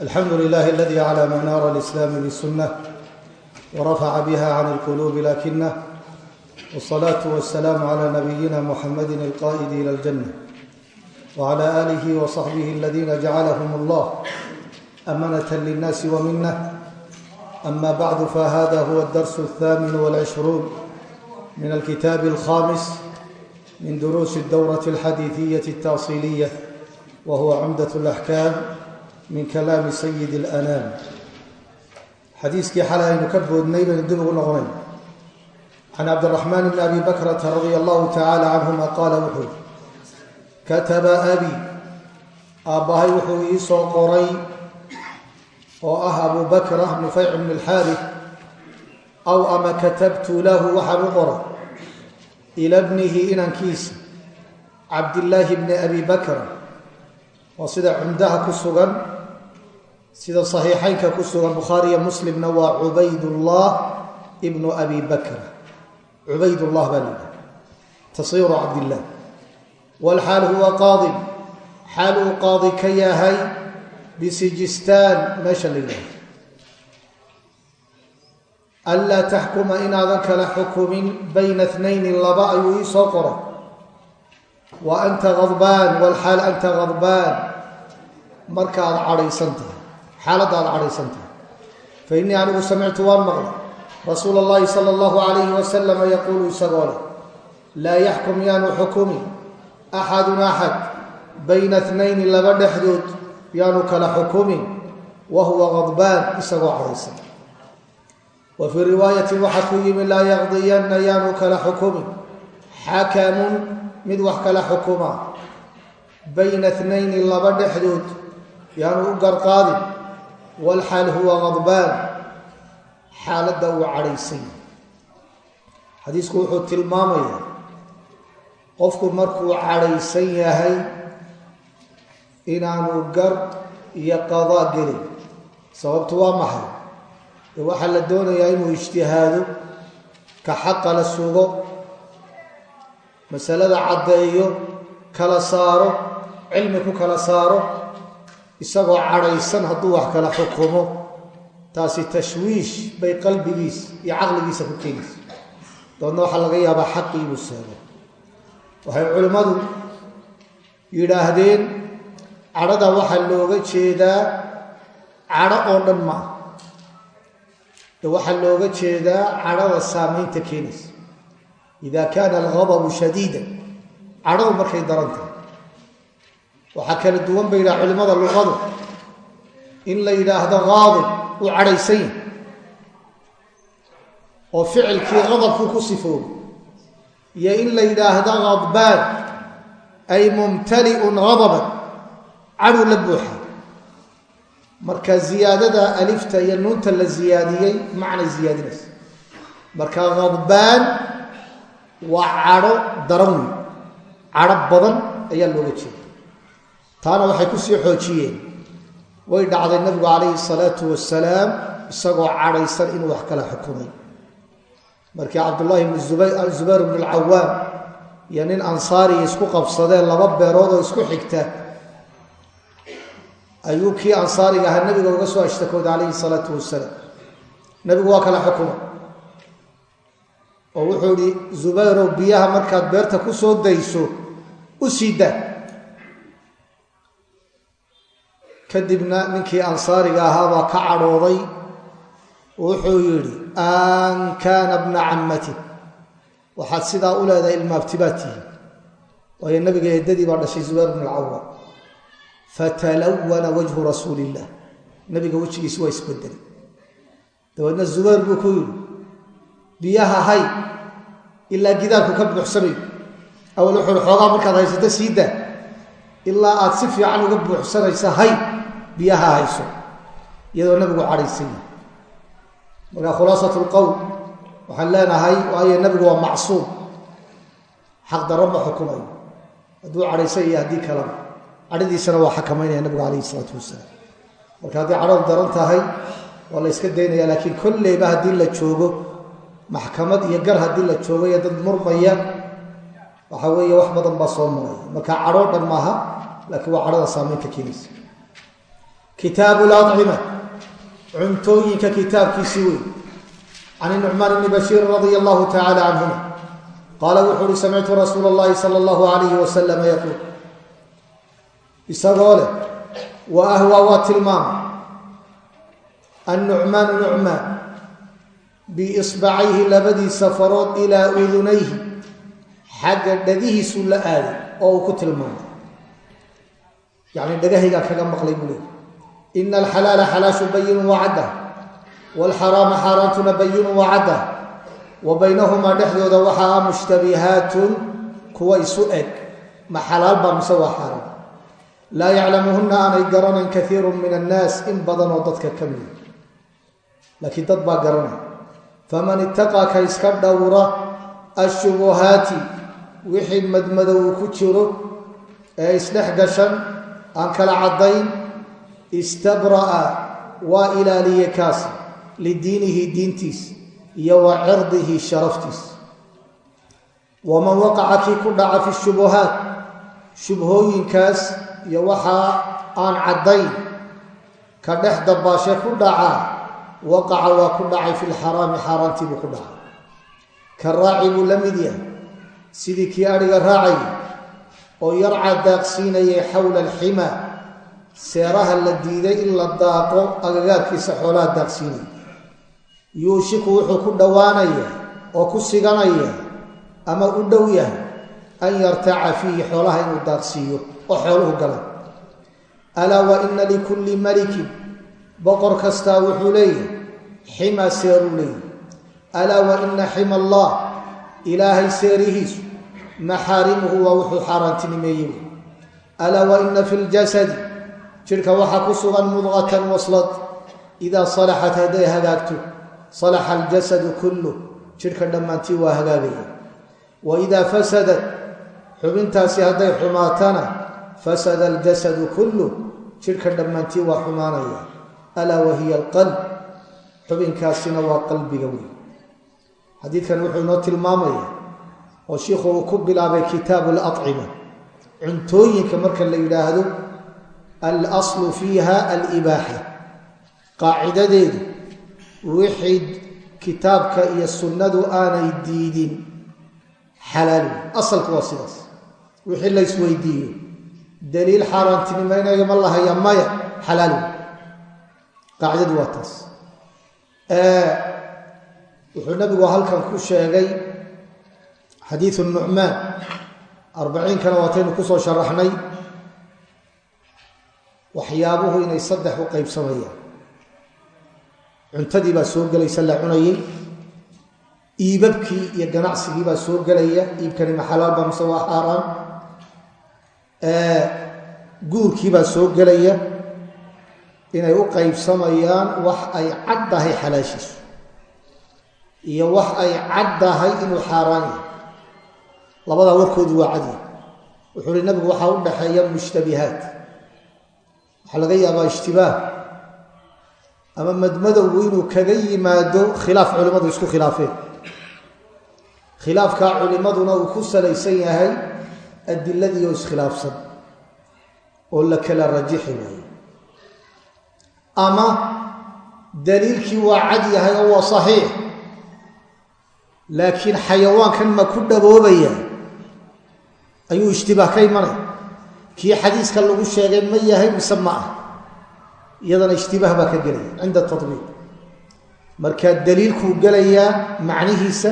alxamdu lilahi aladi aclaa manaara alislaami bisunna warafaca biha can alquluubi lakina wsalaatu wasalaamu calaa nabiyina muxamadi alqaa'idi ila aljanna wacala aalihi wa saxbihi aladiina jacalahum allah amanata linnaasi wa mina ama bacdu fahada huwa adarsu alhaaminu walcishruun min alkitaabi alkhamis min duruusi dowrati alxadiidiyati altaasiiliya wa huwa cumdat alaxkaam min kalaami sayidi alanaam. Xadiiskii xalay aynu ka boodnay baynu dib ugu noqonay can cabdiraxmaan bni abi bakrata radia allahu tacala canhuma qaala wuxuu kataba abi. Aabbahay wuxuu ii soo qoray oo ah abu bakra nufayc bn alxaarif aw ama katabtu lahu waxaan u qoray ila bnihi inankiisa cabdillaahi bni abi bakra waa sida cumdaha ku sida saxiixaynka ku sugan bukhaariyo muslimna waa cubaydullah ibnu abi bakra cubaydullah baa layidhaha tasyiru cabdillah. Walxaal huwa qaadi. Xaal uu qaadi ka yahay bisijistaan meesha la anlaa taxkuma inaadan kala xukumin bayna tnayni laba ayuu ii soo qoray. Wa anta hadbaan walxaal anta hadbaan markaad cadhaysan tahay xaaladda aad cadhaysan tahay fa innii anigu samictu waan maqlay. Rasuula allahi sala allahu calayhi wasalama yaquulu isagoo leh laa yaxkum yaanu xukumi. Axadun axad bayna tnayni laba dhexdood yaanu kala xukumin. Wa huwa hadbaan isagoo cadhaysan. Wa fii riwaayatin waxaa ku yimi laa yaqdiyanna yaanu kala xukumin. Xakamun mid wax kala xukuma. Bayna tnayni laba dhexdood yaanu u garqaadin walxaal huwa hadbaan xaaladda uu cadhaysan yahay xadiisku wuxuu tilmaamayaa qofku markuu cadhaysan yahay inaanu gar iyo qadaa gelin sababtu waa maxay ee waxaa la doonayaa inuu ijtihaado ka xaqa la sugo masalada caddeeyo kala saaro cilmi ku kala saaro isagoo cadhaysan hadduu wax kala xukumo taasi tashwiish bay qalbigiisa iyo caqligiisa ku keenaysa. Dabeedna waxaa laga yaabaa xaqii inuu seego. Waxay culimmadu yidhaahdeen cadhada waxaa looga jeedaa cadho oo dhan ma ah ee waxaa looga jeedaa cadhada saamaynta keenaysa. Ida kaana alghadabu shadiida cadhadu markay daran tahay waxaa kala duwan bay yidhaha culimmada luqadu. In la yidhaahdo qaadib uu cadhaysan yahay. Oo ficilkii qadabkuu ku sifoobo iyo in la yidhaahdo khadbaan ay mumtali'un hadaban cadhuu la buuxa. Marka ziyaadada alifta iyo nuunta la ziyaadiyey macnay ziyaadinaysa. Marka khadbaan waa cadho daran. Wey cadho badan ayaa looga jeeda taana waxay ku sii xoojiyeen. Way dhacday nabigu calayhi salaatu wasalaam isagoo cadhaysan inuu wax kala xukumay. Markii cabdullaahi bnu zubayr bnu alcawaam iyo nin ansaariya isku qabsadeen laba beerood oo isku xigta ayuu kii ansaariga ahaa nabiga uga soo ashtakooda calayhi salaatu wasalaam nabigu waa kala xukuma oo wuxuu ihi zubayrow biyaha markaad beerta ku soo dayso u sii daa kadibna ninkii ansaariga ahaabaa ka cadhooday wuxuu yidhi an kaana bna cammatik waxaad sidaa u leedahay ilmaabtibaad tihi. Waayo nabiga eedadii baa dhashay zubayr bn alcawaam fatalawana wajhu rasuuli illah nabiga wejigiisi waa isbedelay. Dabeedna zubayr buu ku yidhi biyaha hay ilaa gidaarku ka buuxsamayo. Awal wuxuu hi xoogaa markaad haysato sii daa. Ilaa aad si fiican uga buuxsanaysa hay biyaha hayso iyadoo nabigu cadhaysan yahay. Marka khulaasat lqowl waxaan leenahay waayo nabigu waa macsuum. Xaq darro ma xukumayo. Hadduu cadhaysan iyo haddii kaleba cadhadiisana waa xakamaynaya nabigu calayhi isalaatu wasalaam marka haddii cadhadu daran tahay waa la yska daynaya laakiin kolleyba haddii la joogo maxkamad iyo gar haddii la joogo iyo dad murmaya waxa weeye wax badan baa soo maraya marka cadhoo dhan maaha laakiin waa cadhada saamaynta keenaysa kitaabu lacima cuntooyinka kitaabkiisii wey can nucmaan bni bashiirin radia allahu tacala canhuma qaala wuxuu uhi samictu rasuula اllahi sala allahu alayhi wasalam yaquul isagoo leh wa ahwaa waa tilmaama annucmaanu nucmaan biisbacayhi labadiisa farood ilaa udunayhi xagga dhagihiisuu la aaday oo uu ku tilmaamay ina alxalaala xalaashu bayinu wacadda waalxaraama xaaraantuna bayinu wacadda wa baynahumaa dhexdooda waxaa mushtabihaatun kuwa isu eg ma xalaal baa mise waa xaaraan laa yaclamuhunna aanay garanayn kaiiru min annaas in badan oo dadka ka mida laakiin dad baa garanay faman itaqaa ka iska dhowra ashubuhaati wixii madmadow ku jiro ee isdhex gashan aan kala caddayn istabra'a waa ilaaliye kaas lidiinihi diintiis iyo wa cirdihi sharaftiis. Waman waqaca kii ku dhaca fi shubuhaat shubhooyinkaas iyo waxaa aan caddayn ka dhex dabaashe ku dhacaa waqaca waa ku dhacay fi lxaraami xaaraantii buu ku dhacay ka raaci buu la mid yahay. Sidii kii adhiga raacayay oo yarca daaqsiinayay xowla alximaa seeraha la diiday in la daaqo agagaarkiisa xoolaha daaqsiinaya yuushiku wuxuu ku dhowaanaya oo ku siganaya ama u dhow yahay an yartaca fiihi xoolaha inuu daaqsiiyo oo xooluhu galaan alaa wa ina likulli malikin boqor kastaa wuxuu leeyahay xima seeruu leeyahay. Alaa wa ina xima allah ilaahay seerihiisu maxaarimuhu waa wuxuu xaaraantinimeeyey. Alaa wa ina fi ljasadi jidhka waxaa ku sugan mudqatan waslad. Idaa salaxat hadday hagaagto salaxa aljasadu kulluh jidhka dhammaantii waa hagaagaya. Wa idaa fasadat xubintaasi hadday xumaatana fasada aljasadu kulluh jidhka dhammaantii waa xumaanaya. Alaa wa hiya alqalb. Xubinkaasina waa qalbiga wey xadiidkan wuxuu inoo tilmaamaya oo shiikhu uu ku bilaabay kitaabu alacima cuntooyinka marka la yidhaahdo alaslu fiiha alibaaxa qaacidadeedu wixii kitaabka iyo sunnadu aanay diidin xalaal asalku waa sidaas wixii la ysweydiiyo daliil xaaraantinimaynayo ma lahaya maya xalaal qaacidadu waa taas wuxuu nabigu halkan ku sheegay xadiidu nucmaan arbaciinkana waataynu ku soo sharaxnay waxyaabuhu inay saddex u qaybsamayaan. Cuntadii baa soo gelaysa la cunayay iibabkii iyo ganacsigii baa soo gelaya iibkani ma xalaalba mise waa xaaraan guurkii baa soo gelaya inay u qaybsamayaan wax ay cad tahay xalaashiisu iyo wax ay cad tahay inuu xaaraan yahay. Labadaa warkoodu waa cadi wuxuu uhi nabigu waxaa u dhaxeeya mushtabihaat waxaa laga yaabaa ishtibaah ama madmadowgu inuu kaga yimaado khilaaf culimmadu isku khilaafeen. Khilaafkaa culimmaduna uu ku salaysan yahay adiladii oo iskhilaafsan oo la kala rajixi waayo ama daliilkii waa cad yahay oo waa saxiix laakiin xayawaankan ma ku dhaboobaya ayuu ishtibaah ka imanay kii xadiiska lagu sheegay ma yahay mise ma ah. Iyadana ishtibaah baa ka gelaya cinda tabiiq marka daliilkuu gelayaa macnihiisa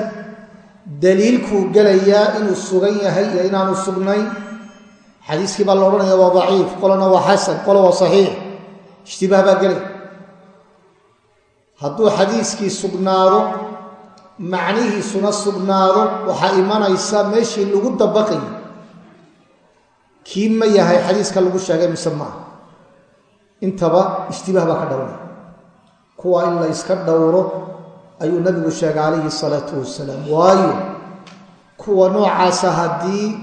daliilkuu gelayaa inuu sugan yahay iyo inaanu sugnayn xadiiskii baa la odhanaya waa daciif qolana waa xasan qola waa saxiix ishtibaah baa gelaya. Hadduu xadiiskii sugnaado macnihiisuna sugnaado waxaa imanaysa meeshii lagu dabaqayay kii ma yahay xadiiska lagu sheegay mise maaha intaba ishtibaah baa ka dhawanaya kuwa in la yska dhowro ayuu nabigu sheegay calayhi salaatu wasalaam waayo kuwa noocaasa haddii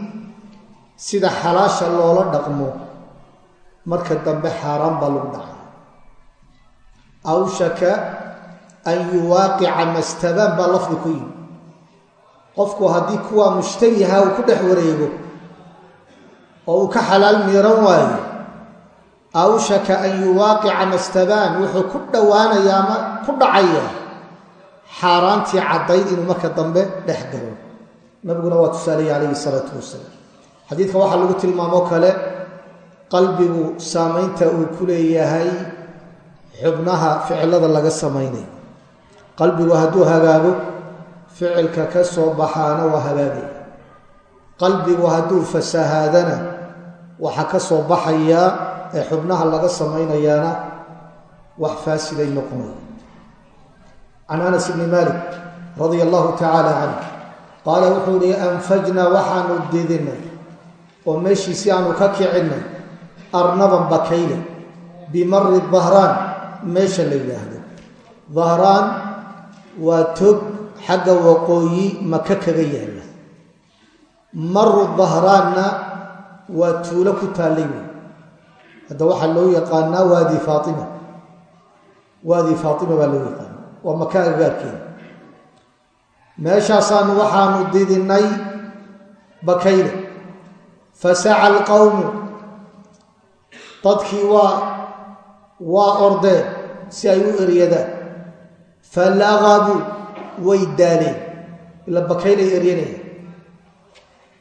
sida xalaasha loola dhaqmo marka dambe xaaraan baa lagu dhacay. Awshaka an yuwaaqica mastabaan baa lafdi ku yimi qofku haddii kuwa mushtabiha uu ku dhex wareego oo uu ka xalaal miiran waayo. Awshaka an yuwaaqica mastabaan wuxuu ku dhowaanayaa ama ku dhacaya xaaraantii caddayd inuu marka dambe dhex galo. Nabiguna waa tusaalaya calayhi salaatu wasalaam. Xadiidka waxaa lagu tilmaamoo kale qalbigu saamaynta uu ku leeyahay xubnaha ficilada laga samaynayo. Qalbigu hadduu hagaago ficilka ka soo baxaana waa hagaagaya. Qalbigu hadduu fasahaadana waxaa ka soo baxayaa ee xubnaha laga samaynayaana wax faasiday noqonaya can anas bni malik radia allahu tacaala canh qaala wuxuu ihi anfajnaa waxaanu didinay oo meeshiisi aanu ka kicinay arnaban bakayle bimari dahraan meesha la yidhaahdo. Dahraan waa tog xagga waqooyi maka kaga yaalla. Maru dahraanna waa tuulo ku taallay wey. Hadda waxaa loo yaqaanaa waadi faaima waadi faatima baa loo yaqaana waa maka agagaarkeeda meeshaasaanu waxaanu didinay bakayle fasaca alqowmu dadkii waa waa ordeen si ay u eryadaan falaqabuu way daaleen. Ila bakaylay eryanayaan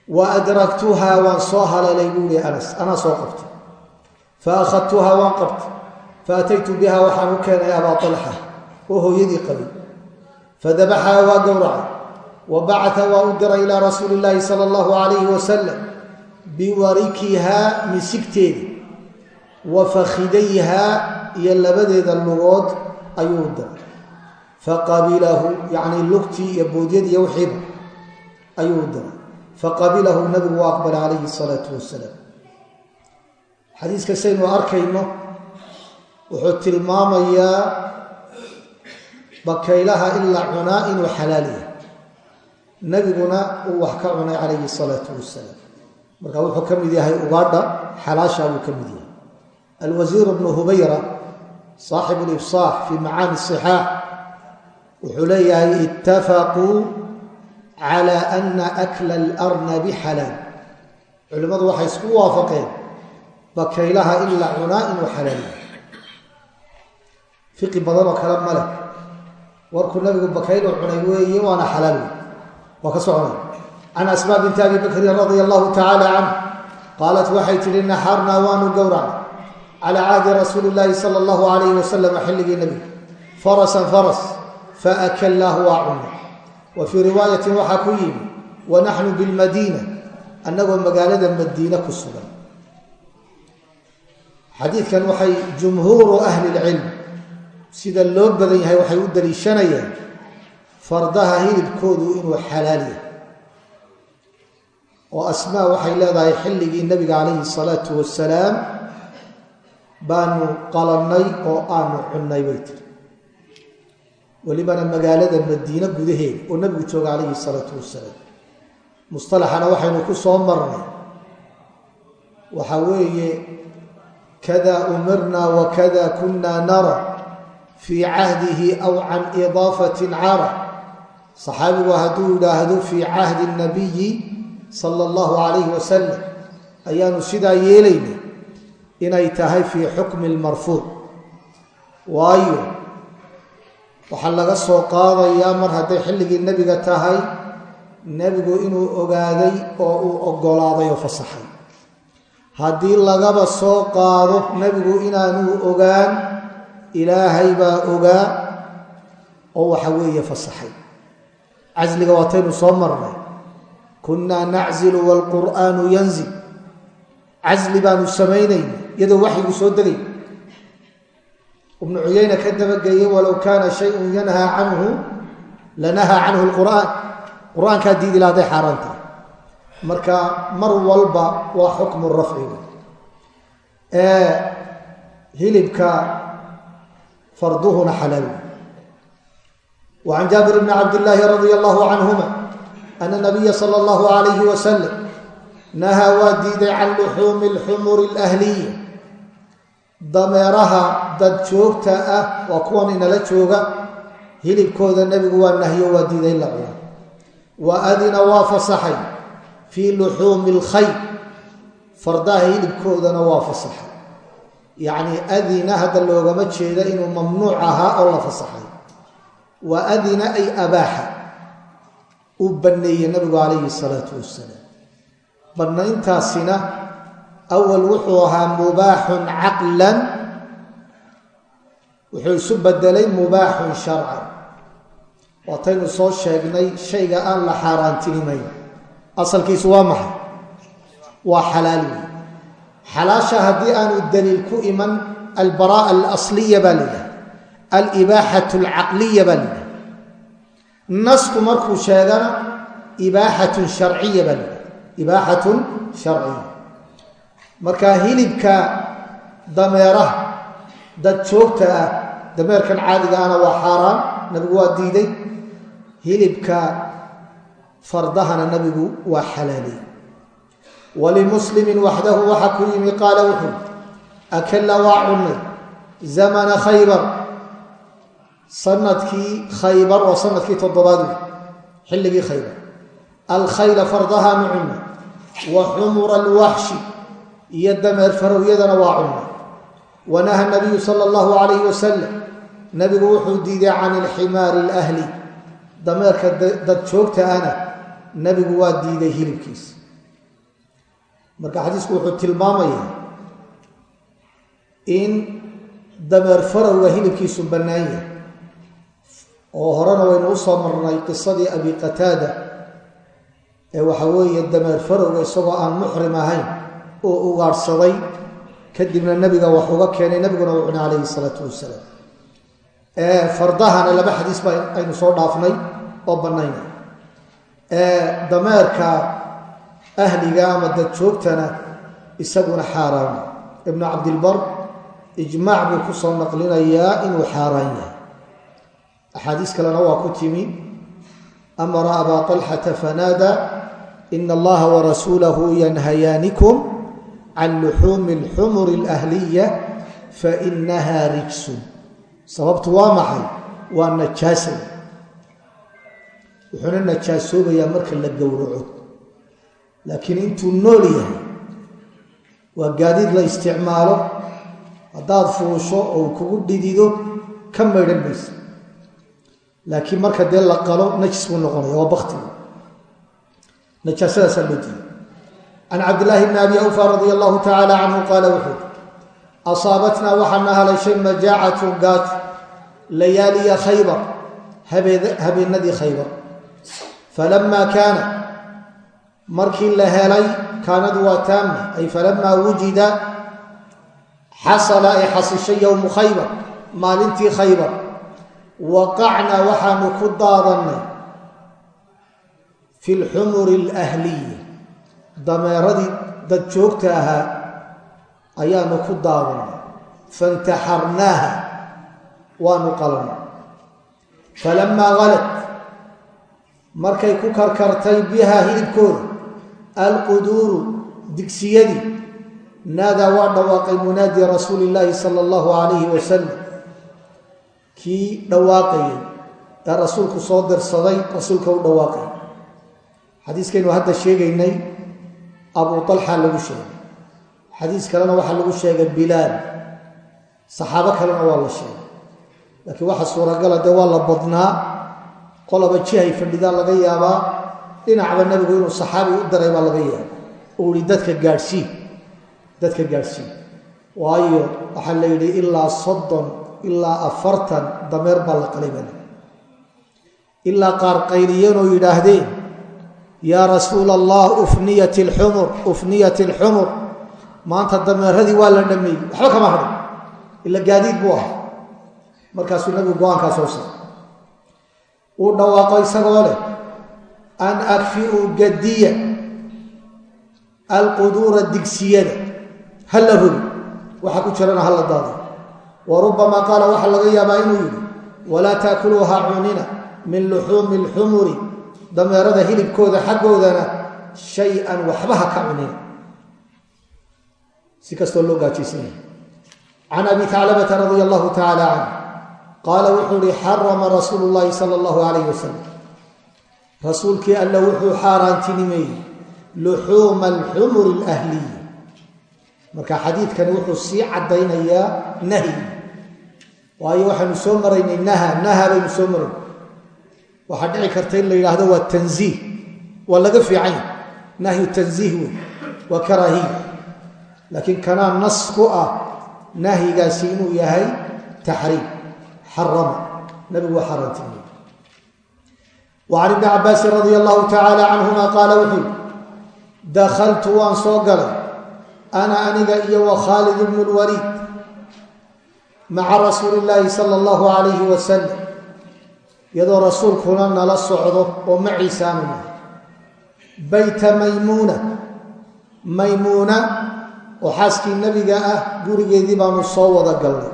wa adraktuhaa waan soo halalay buu ihi anas. Anaa soo qabtay. Fa akhadtuhaa waan qabtay. Fa ataytu biha waxaan u keenay abaa talxa oo hooyadii qabay fadabaxaa waa gowracay. Wa bacata waa u diray ilaa rasuuli illaahi sala allahu calayhi wasalam biwarikihaa misigteeda wa fakhidayhaa iyo labadeeda lugood ayuu u diray. Faqabilahu yacnii lugtii iyo boodyadii iyo wixiiba ayuu u faqabilahu nabigu waa aqbalay calayhi salaatu wasalaam. Xadiiska saynu arkayno wuxuu tilmaamayaa bakaylaha ilaa cunaa inuu xalaal yahay. Nebiguna uu wax ka cunay calayhi salaatu wasalaam. Marka wuxuu ka mid yahay ugaadha xalaasha buu ka mid yahay. Alwasiir bnu hubayra saaxibu libsaax fii macaani sixaax wuxuu leeyahay ittafaquu cala ana akla alarnabi xalaal culimmadu waxay isku waafaqeen bakaylaha ilaa cunaa inuu xalaal yahay fiqi badanoo kale male warkuu nabigu bakaylu cunay weeye waana xalaal wey waa ka soconay can asmaa binti abi bakrin radia allahu tacaala canh qaalat waxay tidhi naxarnaa waanu gowracnay calaa cahdi rasuuli illaahi sala allahu alayhi wasalam xilligii nebiga farasan faras faakallaahu waa cunay wa fii riwaayatin waxaa ku yimi wa naxnu bilmadiina annagoo magaalada madiine ku sugan. Xadiidkan waxay jumhuuru ahli lcilm sida loo badan yahay waxay u daliishanayaan fardaha hilibkoodu inuu xalaal yahay. Oo asmaa waxay leedahay xilligii nebiga calayhi salaatu wasalaam baanu qalannay oo aanu cunnay bay tiri welibana magaalada madiine gudaheeda oo nebigu jooga calayhi salaatu wasalaam mustalaxana waxaynu ku soo marnay. Waxaa weeye kada umirna wakada kunna nara fii cahdihi aw can idaafatin cara. Saxaabigu hadduu yidhaahdo fii cahdi nabiyi sala allahu calayhi wasalam ayaanu sidaa yeelayna inay tahay fii xukmi lmarfuuc waayo waxaa laga soo qaadayaa mar hadday xilligii nebiga tahay nebigu inuu ogaaday oo uu oggolaaday oo fasaxay. Haddii lagaba soo qaado nebigu inaanuu ogaan ilaahay baa ogaa oo waxa weeye fasaxay. Casliga waataynu soo marnay. Kunnaa naczilu waalqur'aanu yanzil. Casli baanu samaynayna iyadoo waxyigu soo degay ibnu cuyayna ka dabageeyey walow kaana shayun yanhaa canhu lanahaa canhu lqur'aan qur'aankaa diidi laha hadday xaaraan tahay marka mar walba waa xukmu rafciga hilibka farduhuna xalaal wa can jaabir bni cabdillaahi radia allahu canhuma ana nabiya sala allahu alayhi wasalam nahaa waa diiday can luxuumi alxumuri alahliya dameeraha dad joogta ah waa kuwan inala jooga. Hilibkooda nebigu waa nahyo waa diiday la cuno wa adina waa fasaxay. Fii luxuumi alkhayr. Fardaha hilibkoodana waa fasaxay. Yacni adina hadda loogama jeeda inuu mamnuuc ahaa oo la fasaxay. Wa adina ay abaaxa. Uu banneeyey nabigu calayhi salaatu wasalaam bannayntaasina awal wuxuu ahaa mubaaxun caqlan wuxuu isu bedelay mubaaxun sharcan. Waataynu soo sheegnay shayga aan la xaaraantinimayn. Asalkiisu waa maxay? Waa xalaal wey xalaasha haddii aanu daliil ku iman albaraa'a alasliya baa layidhaha alibaaxatu alcaqliya baa layidhaha nasku markuu sheegana ibaaxatun sharciya baa layidhaha ibaaxatun sharciya marka hilibka dameeraha dad joogta ah dameerkan caadiga ahna waa xaaraan nabigu waa diiday. Hilibka fardahana nabigu waa xalaaliyey walimuslimin waxdahu waxaa ku yimi qaala wuxuu akalla waa cunnay zamana khaybar. Sanadkii khaybar waa sannadkii toddobaad wey xilligii khaybar. Alkhayla fardahaanu cunnay wa xumura alwaxshi iyo dameer farowyadana waa cunnay wanaha nabiyu sala allahu calayhi wasalam nabigu wuxuu diiday can ilximaari alahli. Dameerka dad joogta ana nabigu waa diiday hilibkiisa marka xadiisku wuxuu tilmaamayaa in dameer farowga hilibkiisu bannaan yahay. Oo horena waynu u soo marnay qisadii abi qataada ee waxa weeye dameer farowga isagoo aan muxrim ahayn oo ugaadhsaday kadibna nebiga wax uga keenay nebiguna uu cunay calayhi salaatu wasalaam fardahana laba xadiis ba aynu soo dhaafnay oo bannaynay dameerka ahliga ama dad joogtana isaguna xaaraan ibnu cabdilbar ijmaac buu ku soo naqlinayaa inuu xaaraan yahay. Axaadiis kalena waa ku timi amara abaa طalxata fanaada ina allaha warasuulahu yanhayaanikum can luxuumi اlxumuri اlahliya fainaha rijsun sababtu waa maxay waa najaasa wuxuuna najaasoobayaa marka la gowraco laakiin intuu nool yahay waa gaadiid la isticmaalo haddaad fuusho oo kugu dhidido ka maydhan maysa laakiin marka dee la qalo najis buu noqonaya waa baktigu najaasadaasaa loo can cabdillaahi bni abi awfa radia allahu tacaala canhu qaala wuxuu asaabatnaa waxaana halayshay majaacatun gaajo layaaliya khaybar habeenadii khaybar falamaa kaana markii la helay kaanadu waa taama ay falamaa wujida xasala ay xasishay yowmu khaybar maalintii khaybar waqacnaa waxaanu ku daadannay fi lxumuri alahliya dameeradii dad joogta ahaa ayaanu ku daadannay faintaxarnaaha waanu qalannay falamaa halad markay ku karkartay bihaa hilibkooda alquduuru digsiyadii naadaa waa dhawaaqay munaadi rasuuli illaahi sala allahu calayhi wasalam kii dhawaaqayay ee rasuulku soo dirsaday rasuulka u dhawaaqay. Xadiiskaynu hadda sheegaynay abuu talxa lagu sheegay. Xadiis kalena waxaa lagu sheegay bilaal. Saxaabo kalena waa la sheegay. Laakiin waxa suuragala dee waa la badnaa. Qolaba jihay fadhidaan laga yaabaa. Dhinacba nebigu inuu saxaabi u daray baa laga yaaba uu ihi dadka gaadhsii dadka gaadhsii waayo waxaa la yidhi ilaa soddon ilaa afartan dameer baa la qalay bale ilaa qaar qayliyeen oo yidhaahdeen yaa rasuula allah ufniyat alxumur ufniyat alxumur maanta dameeradii waa la dhameeyey. Waxba kama hadhin ila gaadiid buu ahaa. Markaasuu nabigu go'aankaa soo saaray uu dhawaaqo isagoo leh an akfi'uu gadiya alquduura digsiyada. Ha la rogi waxa ku jirana ha la daado. Wa rubamaa qaala waxaa laga yaabaa inuu yidhi walaa taakuluuha cunina min luxuumi alxumuri dameerada hilibkooda xaggoodana shay-an waxba ha ka cunina si kastoo loo gaajaysanaya can abi taclabata radia allahu tacaala canh qaala wuxuu ihi xarama rasuulu llaahi sala allahu calayh wasalam rasuulkii alla wuxuu xaaraantinimeeyey luxuuma alxumuri alahliya marka xadiidkani wuxuu sii caddaynayaa nahyi waayo waxaynu soo maraynay naha naha baynu soo marayn waxaa dhici karta in la yidhaahdo waa tanziih. Waa laga fiican yahy nahyu tanziih wey waa karaahiya laakiin kanaa nas ku ah nahyigaasi inuu yahay taxriim. Xarama. Nabigu waa xaaraantinimay wacan ibni cabaasin radia allahu tacaala canhuma qaala wuxuu dakhaltu waan soo galay. Ana aniga iyo wa khaalid ibnu lwaliid maca rasuuli illaahi sala allahu calayhi wasalam iyadoo rasuulkuna nala socdo oo maciisa aanu nahay bayta maymuuna. Maymuuna oo xaaskii nebiga ah gurigeedii baanu soo wada galnay.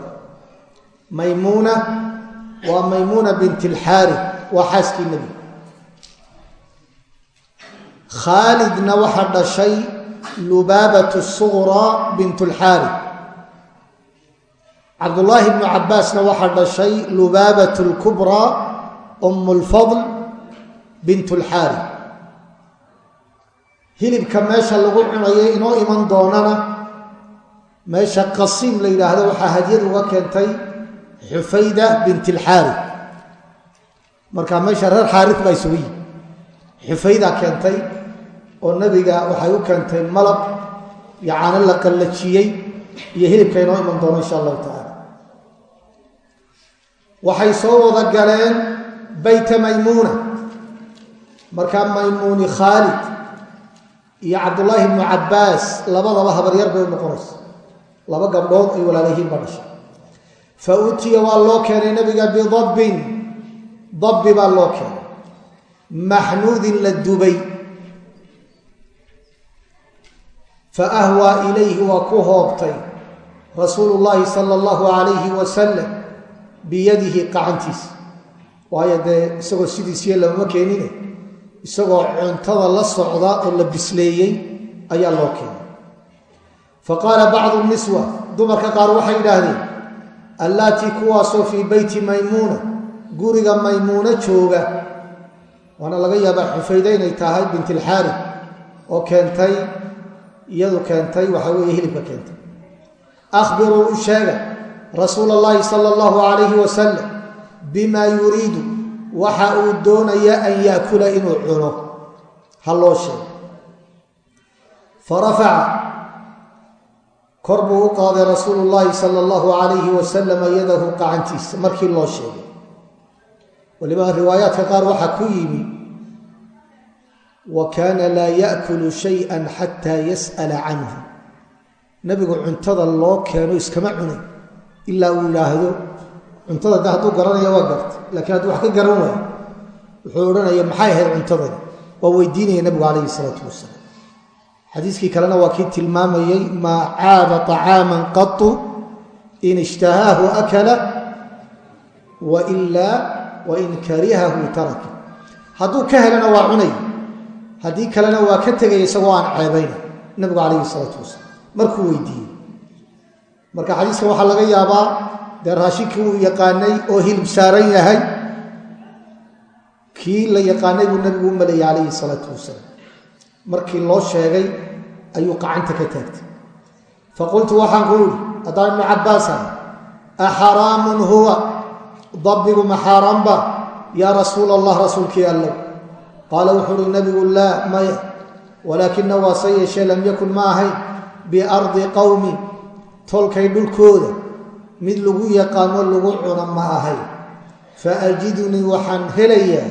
Maymuuna waa maymuuna bint alxaari waa xaaskii nebiga khaalidna waxaa dhashay lubaabatu suqraa bint lxaari cabdullaahi bnu cabbaasna waxaa dhashay lubaabat lkubraa um lfadl bint lxaari hilibka meesha lagu cunayo inoo iman doonana meesha qasiim la yidhaahdo waxaa hadyad uga keentay xufayda bint alxaari marka meesha reer xaaris baa isugu yihi xufayda keentay oo nebiga waxay u keentay malab iyo caano la qallajiyey iyo hilibka inoo iman doono insha allahu tacaala waxay soo wada bayta maymuuna markaa maymuuni khaalid iyo cabdullaahi bnu cabbaas labadaba habaryar bay u noqonaysa laba gabdhood ay walaalayihiin baa dhashay fa utiya waa loo keenay nabiga bidabbin dabbi baa loo keenay maxnuudin la dubay fa ahwaa ilayhi waa ku hoobtay rasuulu llaahi sala allahu calayhi wasalam biyadihi qacantiisa waayo dee isagoo sidiisiyo lamama keenine isagoo cuntada la socda oo la bisleeyey ayaa loo keenay. Fa qaala bacdu niswa dumarka qaar waxay yidhaahdeen allaatii kuwaasoo fii beyti maymuuna guriga maymuuno jooga. Waana laga yaabaa xufayda inay tahay bint ilxaari oo keentay iyadu keentay waxaa weeye hilibka keentay. Akhbiruu u sheega rasuula allahi sala allahu calayhi wasalam bimaa yuriidu waxa uu doonaya an yaakula inuu cuno. Ha loo sheego fa rafaca kor buu u qaaday rasuulu llaahi sala allahu calayhi wasalama yadahu qacantiisa markii loo sheegay. Waliba riwaayaadka qaar waxaa ku yimi wa kaana laa yaakulu shayan xataa yas'ala canhu. Nebigu cuntada loo keeno iskama cunay ilaa uu yidhaahdo cuntada de hadduu garanaya waa garta laakiin hadduu wax ka garan waayo wuxuu odhanaya maxay ahayd cuntadani waa weydiinaya nebigu calayhi isalaatu wasalaam. Xadiiskii kalena waa kii tilmaamayey maa caaba طacaaman qatu in ishtahaahu akala wailaa wain karihahu taraka. Hadduu ka helana waa cunay. Haddii kalena waa ka tegaya isagoo aan ceebaynay nebigu calayhi isalaatu wasalaam. Markuu weydiiyey. Marka xadiiskan waxaa laga yaabaa dee uu yaqaanay oo hilib saaran yahay kii la yaqaanay buu nebigu u maleeyey calayhi salaatu wasalaam. Markii loo sheegay ayuu qacanta ka taagtay. Faqultu waxaan ku idhi haddaan ibnu cabbaasa axaraamun huwa dabbigu ma xaaraanba yaa rasuula allah rasuulkii allow. Qaala wuxuu uhi nebigu laa maya walaakina waase yeeshee lam yakun ma ahayn biardi qowmi tolkay dhulkooda mid lagu yaqaano lagu cuno ma ahayn fa ajidunii waxaan helayaa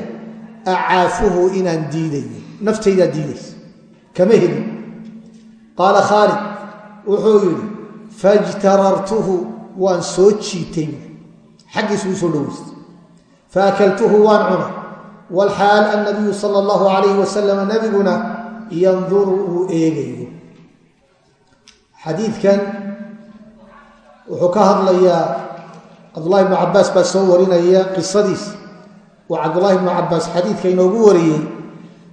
acaafuhu inaan diidayo naftaydaa diidaysa kama helin. Qaala khaalid wuxuu yidhi fajtarartuhu waan soo jiitay. Xaggiisu u soo dhoweystay faakaltuhu waan cunay. Walxaal annabiyu sala allahu calayhi wasalam nebiguna yanduru uu eegayo xadiidkan wuxuu ka hadlayaa cabdullahi bnu cabbaas baa soo warinaya qisadiis. Uu cabdullaahi bnu cabbaas xadiidka inoogu wariyey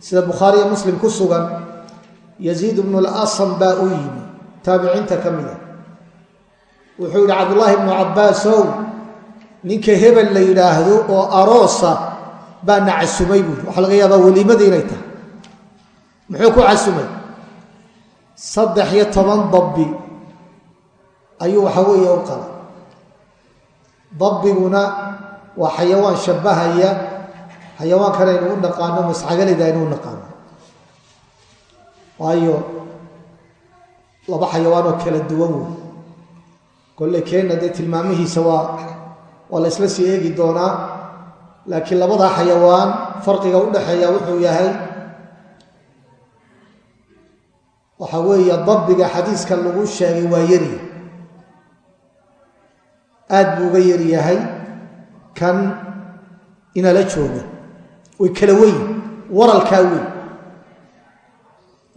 sida bukhaariyo muslim ku sugan yaziid bnu lasam baa u yimi taabiciinta ka mid a. Wuxuu yidhi cabdullaahi bnu cabbaasow ninka hebel la yidhaahdo oo aroosa baa na casumay buui waxaa laga yaabaa weliimadii inay tahay. Muxuu ku casumay? Saddex iyo toban dabbi ayuu waxa weeye u qala. Dabbiguna waa xayawaan shabbahaya xayawaankan aynu u naqaano mascagalida aynu u naqaano. Waayo laba xayawaan oo kala duwan wey kolle keenna dee tilmaamihiisa waa waa la isla sii eegi doonaa laakiin labadaa xayawaan farqiga u dhexeeya wuxuu yahay waxa weeye dabbiga xadiiska lagu sheegay waa yari aad buu uga yari yahay kan inala jooga. Way kala weyn waralkaa weyn.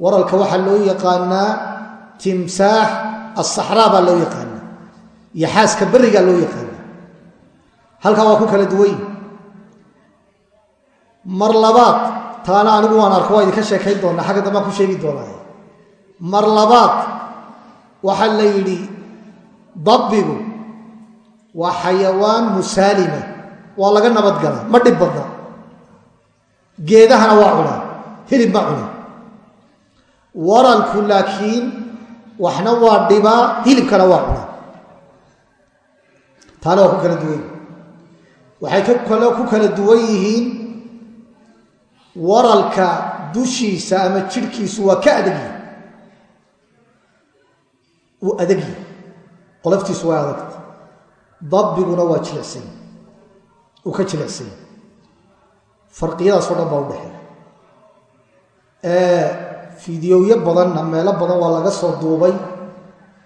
Waralka waxaa loo yaqaanaa timsaax asaxraa baa loo yaqaanaa. Iyo xaaska berigaa loo yaqaanaa. Halkaa waa ku kala duwan mar labaad taana anigu waan arko waa idinka sheekayn doonaa xagga dambaan ku sheegi doonaa mar labaad waxaa la yidhi dabbigu waa xayawaan musaalima waa laga nabadgalaa ma dhib badna. Geedahana waa cunaa hilib ma cuna. Waralku laakiin waxna waa dhibaa hilibkana waa cunaa taana waa ku kala duwan. Yihin waxay ku kala duwan yihiin waralka dushiisa ama jidhkiisu waa ka adagyi wuu adagyi qoloftiisu waa adagta dabbiguna waa jilicsan. Uu ka jilicsan farqiyadaasoo dhan baa u dhexeeya fideoyo badanna meelo badan waa laga soo duubay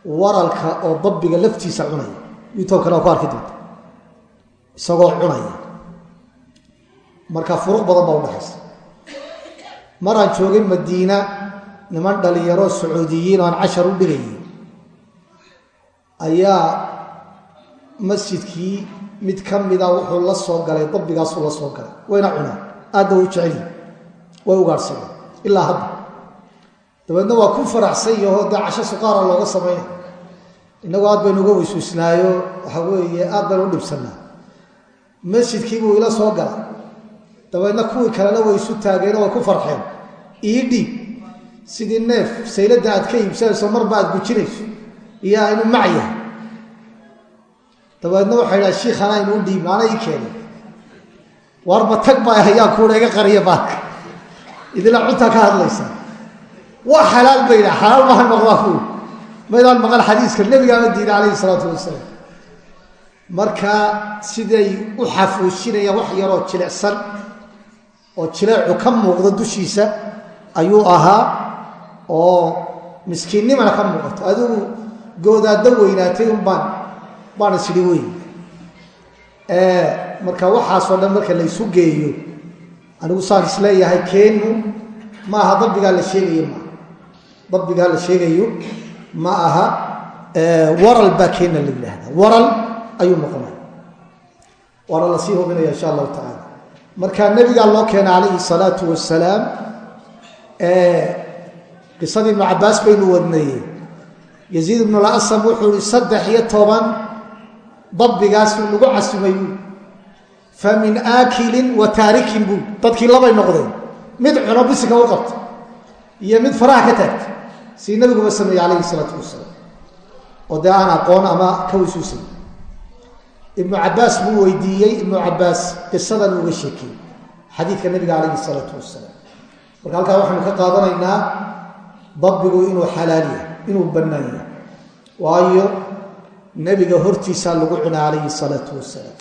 waralka oo dabbiga laftiisa cunaya. Youtube kale waa ku arki doonta. Isagoo cunaya. Marka furuq badan baa udhexaysa maraan joogay madiina niman dhalinyaro sacuudiyiin oo aan cashar u dhigayay ayaa masjidkii mid ka mida wuxuu la soo galay dabbigaasuu la soo galay. Wayna cunaan aadna way u jecelyihin way ugaadhsadeen ilaa hadda. Dabeedna waa ku faraxsan yaho dee casho suqaara looga samaynay innagoo aad baynu uga weysuusnaayo waxa weeye aad baynu u dhibsannaa. Masjidkii buu ila soo galay. Dabeedna kuwii kalena way isu taageeno way ku farxeen. Ii dhiib sidii neef sayladda aad ka iibsanayso marba aad gujinayso iyo aynu macyahay dabeedna waxay dhaha shiikhana aynu u dhiibna ana ii keenay waarba tag baa hayaan kuuna qariya baalka idila cuntaa ka hadlaysaa waa xalaal bay dhaha xalaal maha noqdaa kuwi maydaan maqan xadiiska nebigaama diida calayhi isalaatu wasalaam. Marka siday u xafuushinayaan wax yaroo jilicsan oo jileecu ka muuqdo dushiisa ayuu ahaa oo miskiinnimana ka muuqato. Adigu goodaaddo weynaatay un baan baan isidhi weyn marka waxaasoo dhan marka la ysu geeyo anigu saan is leeyahay keennu ma aha dabbigaa la sheegayo maaha dabbigaa la sheegayo ma aha waral baa keenna la yidhaahdaa. Waral ayuu noqonaya. Waana la sii hubinaya insha allahu tacala marka nebigaa loo keena calayhi salaatu wasalaam qisadii ibnu cabaas baynu wadnayey. Yaziid ibnu lasam wuxuu ihi saddex iyo toban dabbigaasuu lagu casumay buu. Fa min aakilin wa taarikin buu. Dadkii labay noqdeen. Mid cuno bisinka u qabta iyo mid faraha ka taagta. Sii nabiguba sameeyey calayhi salaatu wasalaam. Oo dee aan aqoon ama ka weysuusay ibnu cabaas buu weydiiyey. Ibnu cabaas qisadan uga sheekeyey xadiidka nabiga calayhi salaatu wasalaam. Marka halkaa waxaynu ka qaadanaynaa dabbigu inuu xalaal yahay inuu bannaan yahay. Waayo nebiga hortiisaa lagu cuna calayhi salaatu wasalaam.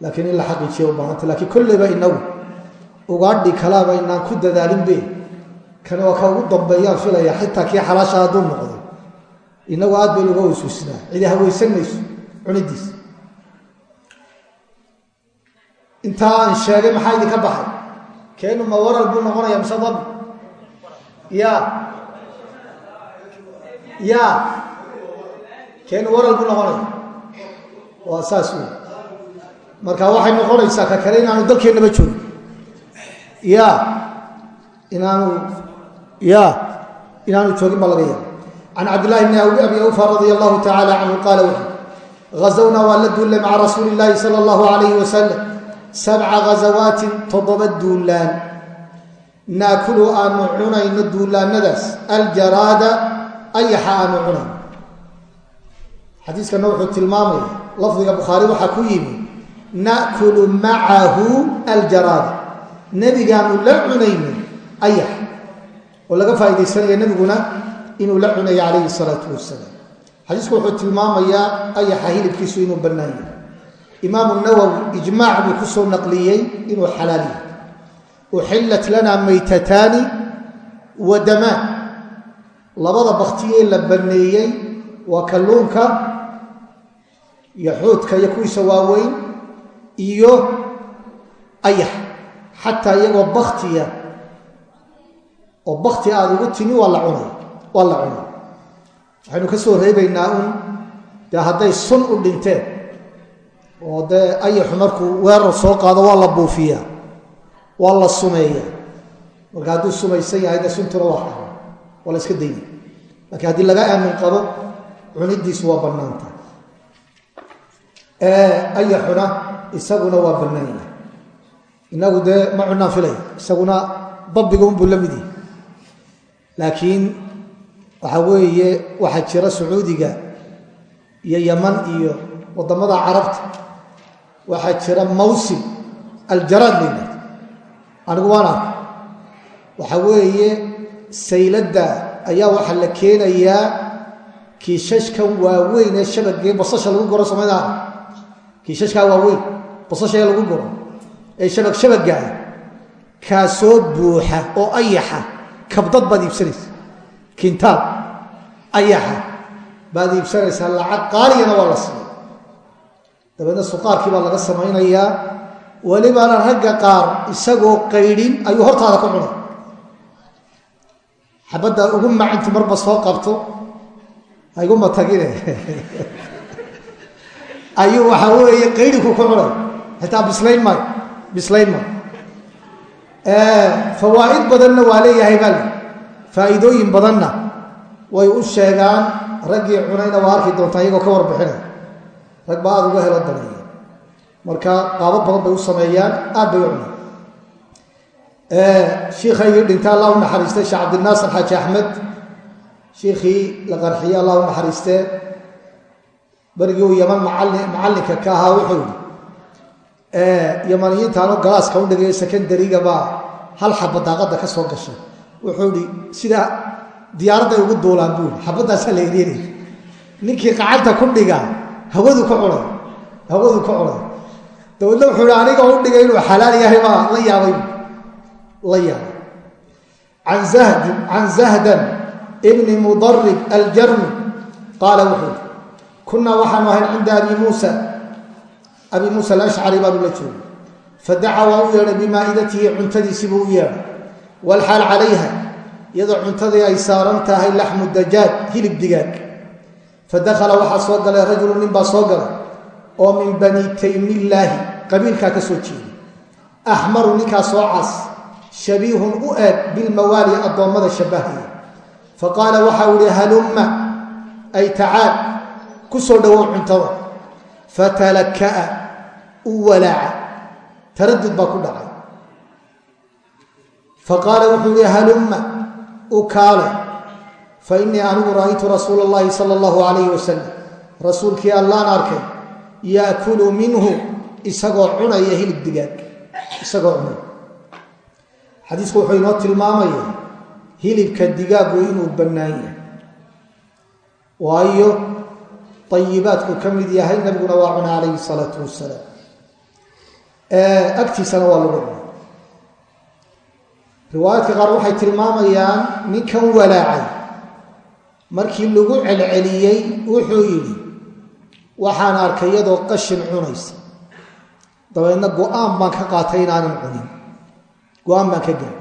Laakiin in la xaqiijiya u baahanta lakiin kolleyba inagu ugaadhi kalaaba inaan ku dadaalinbe kani waa ka ugu dambeeyaan filaya xitaa kii xalaasha hadduu noqdo. Inagu aad baynu uga weysuusnaa cidi haweysan mayso cunidiisa intaa aan sheegay maxaa idinka baxay? Keenu ma waral buu noqonaya mise dabi ya ya keenu waral buu noqonaya. Waa saas wey marka waxay noqonaysaa ka kale inaanu dalkeennaba joogin. Ya inaanu ya inaanu joogin baa laga yaaba can cabdillahi bni abi awfa radia allahu tacala canhu qaala wuxuu ghazawnaa waa la duullay maca rasuuli illaahi sala allahu alayhi wasalam sabca ghazawaatin toddoba duulaan. Naakulu aanu cunayno duulaannadaas. Aljaraada ayaxa aanu cunayno xadiiskana wuxuu tilmaamaya lafdiga bukhaari waxaa ku yimi na'kulu macahu aljaraada. Nebigaanu la cunaynin ayax oo laga faaidaysanaya nebiguna inuu la cunaya calayhi salaatu wasalaam xadiisku wuxuu tilmaamayaa ayaxa hilibkiisu inuu bannaan yahay. Imaamu nawowi ijmaac buu ku naqliyey inuu xalaal yahay. Uxillat lana maytataani wa labada baktiyee la banneeyey waa kalluunka iyo xuudka iyo kuwiisa waaweyn iyo ayax xataa iyagoo baktiya oo bakti aada ugu timi waa la cunay waa la cunay. Waxaynu ka soo reebaynaa un dee hadday sun u dhinteen oo dee ayaxu markuu weerar soo qaado waa la buufiyaa waa la sumeeyaa. Marka hadduu sumaysan yahay dee suntuna waa xaram waa la iska dayna laakiin haddii laga aamin qabo cunidiisu waa bannaanta ayaxuna isaguna waa bannaan yahay inagu dee ma cunaan filaya isaguna dabbiga unbuu la mid yahay laakiin waxa weeye waxaa jira sacuudiga iyo yaman iyo waddamada carabta. Waxaa jira mawsim aljaraad la yidhahdo anigu waan arka waxa weeye sayladda ayaa waxaa la keenayaa kiishashkan waaweyn ee shabagee basasha lagu goro somaydaa kiishashkaa waaweyn basasha ee lagu goro ee shabag shabaggaa kaasoo buuxa oo ayaxa. Kabdad baad iibsanaysa. Kintaal. Ayaxa. Baad iibsanaysaa lacag qaaliyana waa la siiyay. Dabeedna suqaarkii baa laga samaynayaa. Welibana ragga qaar isagoo qaydhin ayuu hortaada ku cunay. Xabadda ugu macintu marba soo qabto. Hayguma tagine ayuu waxaa weeye qaydhinku ku cunay xitaa bislayn maayo bislayn maayo fawaa'id badanna waa leeyahay bal. Faa'iidooyin badanna way u sheegaan raggii cunayna waa arki doontaa iyagoo ka warbixinaya rag baa aada uga helo daneeya marka qaabo badan bay u sameeyaan aad bay u cunaan. Shiikhaygii dhintay allah u naxariistay sheekh cabdinaasir xaaji axmed. Shiikhii la qarxiyey allah u naxariistee berigii uu yaman macallinka ka ahaa wuxuu yidhi yamaniyiintaanoo galaaska u dhigay secondariga baa hal xaba daaqadda ka soo gashay wuxuu ihi sida diyaaradday ugu duulaan buu yidhi xabadaasaa la ereeraya ninkii qacanta ku dhiga hawadu ka cunay hawadu ka cunay dabeedna wuxuu ihi aniga u dhigay inuu xalaal yahay baa la yaabay la yaabay. Can zahdan ibni mudarib aljarmi qaala wuxuu kunaa waxaanu ahayn cinda abi muusa abi muusa alashcari baanu la joogay fadaca waa u yeedhay bimaa'idatihi cuntadiisii buu u yeedhay walxaal calayha iyadoo cuntadii ay saaran tahay laxmu dajaaj hilib digaag fadakhala waxaa soo galay rajulu nin baa soo galay oo min bani taymillaahi qabiilkaa ka soo jeeday axmaru ninkaa soo cas shabiihun u eeg bilmawaali addoommada shabbahaya fa qaala waxau ihi halumma ay tacaal ku soo dhowow cuntada. Fatalaka'a u walaaca. Taradud baa ku dhacay. Fa qaala wuxuu ihi halumma u kaale. Fa innii anigu ra'aytu rasuula اllahi sala allahu calayhi wasalam rasuulkii allaan arkay yaakulu minhu isagoo cunaya hilib digaag. Isagoo cunaya. Xadiisku wuxuu inoo tilmaamaya hilibka digaagu inuu bannaan yahay. Waayo ayibaadku ka mid yahay nabiguna waa cuna calayhi salaatu wasalaam agtiisana waa lagu cunay riwaayaadka qaar waxay tilmaamayaan ninkan walaacay markii lagu celceliyey wuxuu yidhi waxaan arkay iyadoo qashin cunaysa dabeedna go'aan baan ka qaatay inaanan cunin go'aan baan ka gaay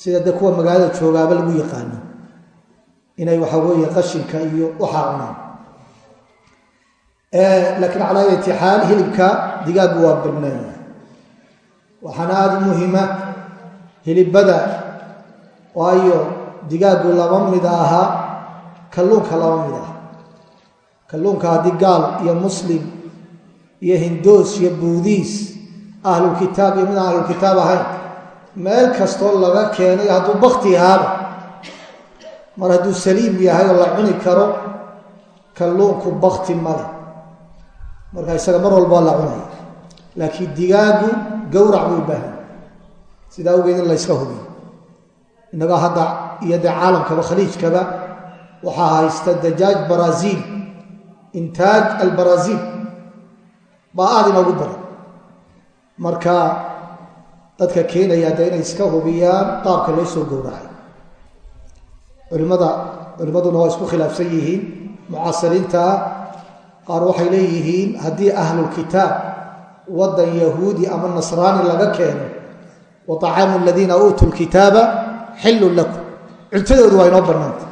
sida de kuwa magaalada joogaaba lagu yaqaano inay waxa weeye qashinka iyo waxaa cunaan laakiin calaa ayati xaal hilibka digaagu waa banaanya waxaana aada muhima hilibada waayo digaagu laba mid aha kalluunka laba mid ah kalluunka haddii gaal iyo muslim iyo hindoos iyo buudiis ahlulkitaab iyo midaan ahlulkitaab ahayn meel kastoo laga keenay hadduu bakti ahaaba mar hadduu saliim yahay oo la cuni karo kalluunku bakti male marka isaga mar walbaa la cunaya laakiin digaagu gowrac buu baahan. Sidaa awgeed in la yska hubiyo innaga hadda iyo caalamkaba khaliijkaba waxaa haysta dajaaj baraasiil intaaj albaraasiil baa aada inoogu badan. Marka dadka keenaya dee inay iska hubiyaan qaabka loo soo gowracay. Culimada culimmaduna waa isku khilaafsan yihiin. Mucaasiriinta qaar waxay leeyihiin haddii ahlulkitaab waddan yahuudi ama nasraani laga keeno wa طacaamu aladiina uutuu lkitaaba xillun lakum. Cuntadoodu waa inoo bannaanta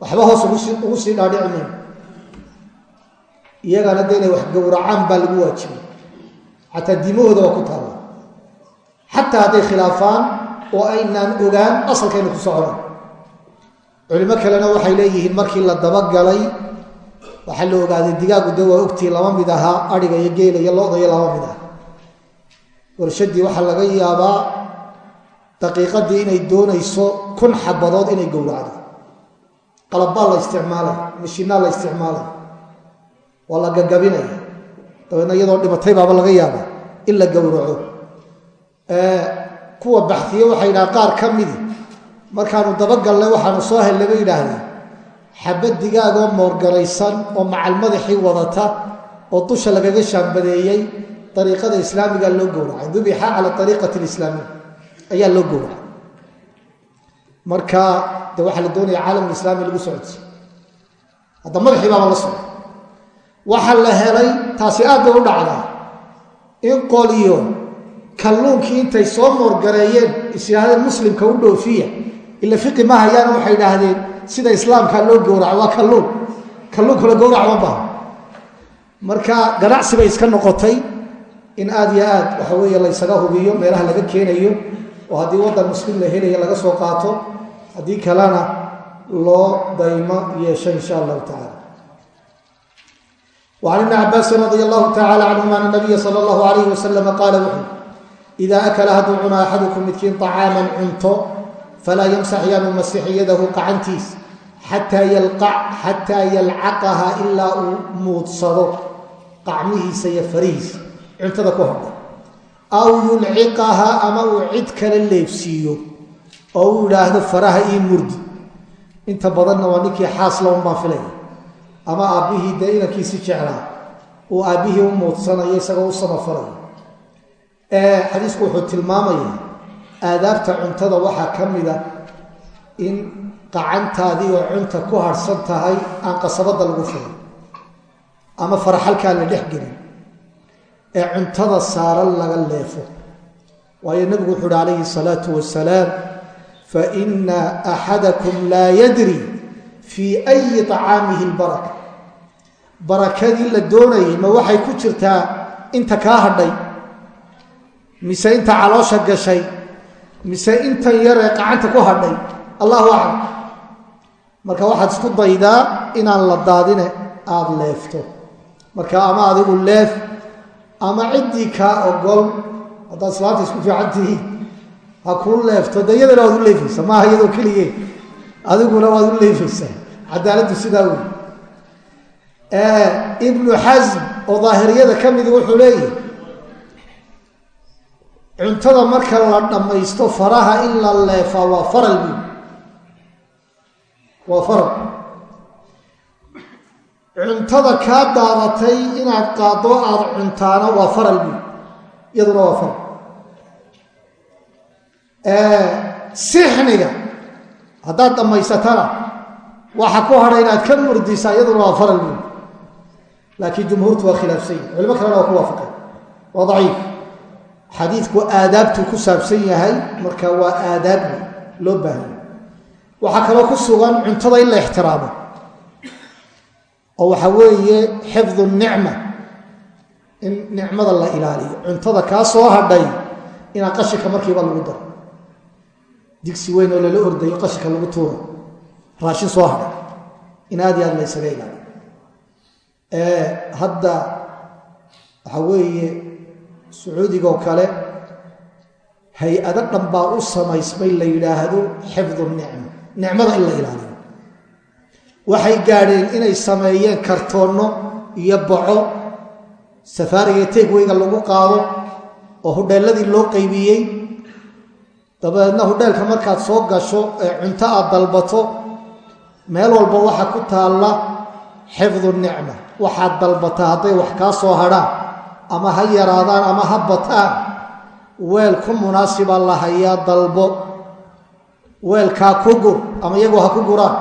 waxba hoos ugu sii dhaadhici mayno iyagana de wax gowracaan baa lagu waajibay. Xataa dimahooda waa ku taalla xataa hadday khilaafaan oo aynaan ogaan asalkayna ku soconan culimo kalena waxay leeyihiin markii la dabagalay waxaa la ogaaday digaagu de waa ogtii laba mid ahaa adhiga iyo geela iyo loda iyo laba mid ah. Warshadii waxaa laga yaabaa daqiiqadii inay doonayso kun xabadood inay gowracdo. Qalabbaa la isticmaalay mashiinaa la isticmaalay waa la gagabinaya dabeedna iyadoo dhimatay baaba laga yaabaa in la gowraco. Kuwa baxtiye waxay yidhaha qaar ka midi markaanu dabagalnay waxaanu soo hellay bay yidhaahdeen xabad digaagoo moorgaraysan oo macal madaxii wadata oo dusha lagaga shaambadeeyey ariiqada islaamiga loo gowracay. Dubixa cala ariiqati lislaamiya ayaa loo gowracay. Marka de waxaa la doonaya caalamul islaami lagu socodsi. Hadda madaxii baaba la socda waxaa la helay taasi aad u dhacdaa in qoliyo kalluunkii intay soo moorgareeyeen isyidhahdeen muslimka u dhoofiya ila fiqi maahayaana waxay idhaahdeen sida islaamkaa loo gowraco waa kalluun. Kalluunkula gowracma maaha marka ganacsi bay iska noqotay in aad iyo aad waxa weeye laysaga hubiyo meelaha laga keenayo oo haddii waddan muslim la helaya laga soo qaato haddii kalena loo daymo yeesho insha allahu tacala wacan ibni cabaasin radi allahu tacala canhuma ana nabiya sala allahu alayhi wasalama qaala wuxuu idaa akala hadduu cuna axadukum midkiin falaa ymsax yaanu masixi yadahu qacantiis xataa yalcaqaha ilaa uu muudsado qacmihiisa iyo farihiisa cuntada ku hadha aw yulciqaha ama uu cid kale leebsiiyo oo uu idhaahdo faraha ii murdi inta badanna waa ninkii xaasla un baan filaya ama aabbihii dee inankiisi jeclaa uu aabbihii u muudsanayo isagoo u samafalayo xadiisku wuxuu tilmaamayaa aadaabta cuntada waxaa ka mida in qacantaadii oo cunta ku harhsan tahay aan qasabadda lagu furin. Ama faraxalkaa la dhex gelin. Ee cuntada saaran laga leefo. Waayo nebigu wuxu uhi calayhi salaatu wasalaam faina axadakum laa yadri fii ayi طacaamihi lbaraka barakadii la doonayay ma waxay ku jirtaa inta kaa hadhay mise inta caloosha gashay mise intan yaree qacanta ku hadhay? Allahu aclam. Marka waxaad isku daydaa inaan la daadine aada leefto. Marka ama adigu leef ama ciddii kaa ogol haddaad islaanta isku fiican tihiin ha kuu leefto. Dee iyadana waad u leefaysaa. Maaha iyadoo keligee. Adiguna waad u leefaysaa. Cadaaladdu sidaa wey ibnu xasm oo daahiriyada ka midi wuxuu leeyahy cuntada marka la dhammaysto faraha in la leefaa waa faral buy waa faral. Cuntada kaa daadatay inaad qaado aada cuntaana waa faral buy iyaduna waa faral. Sixniga haddaad dhammaysatana waxa ku hadha inaad ka murdisaa iyaduna waa faral buy laakiin jumhuurtu waa khilaafsanya culimo kalena waa ku waafaqay. Waa daciif xadiidku aadaabtuu ku saabsan yahay marka waa aadaab loo baahanya waxaa kaloo ku sugan cuntada in la ixtiraamo oo waxa weeye xifdu nicma in nicmada la ilaaliyo. Cuntada kaa soo hadhay inaan qashinka markiiba lagu daro. Digsi weyn oo lala ordayo qashinka lagu tuuro. Raashin soo hadhay. In aad iyo aad la ysaga ilaaliyo. Hadda waxa weeye sacuudigoo kale hay'ado dhan baa u samaysmay la yidhaahdo xifdu nicma. Nicmada in la ilaaliyo waxay gaadheen inay sameeyeen kartoonno iyo boco safaariga teegweyga lagu qaado oo hudheelladii loo qaybiyey. Dabadeedna hudheelka markaad soo gasho ee cunto aad dalbato meel walba waxa ku taalla xifdu nicma. Waxaad dalbataa hadday wax kaa soo hadhaan ama ha yaraadaan ama ha bataan. Weel ku munaasiba la hayaa dalbo. Weelkaa ku gur ama iyagoo ha ku guraan.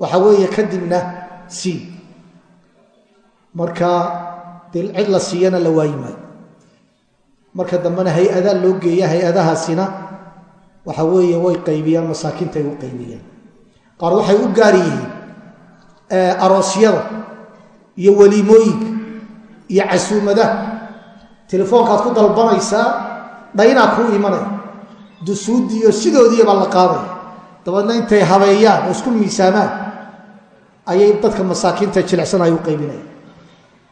Waxa weeye kadibna sii marka dee cid la siiyana la waayi maayo marka dambena hay'adaa loo geeya hay'adahaasina waxa weeye way qaybiyaan masaakiintay u qaybiyaan. Qaar waxay u gaar yihiin aroosyada iyo weliimooyinka iyo casuumadaha telefoonkaad ku dalbanaysaa dhaynaa kuu imanaya dusuudiiyo sidoodiiya baa la qaadaya dabeedna intay habeeyaan oo isku miisaamaan ayay dadka masaakiinta jilicsan ay u qaybinaya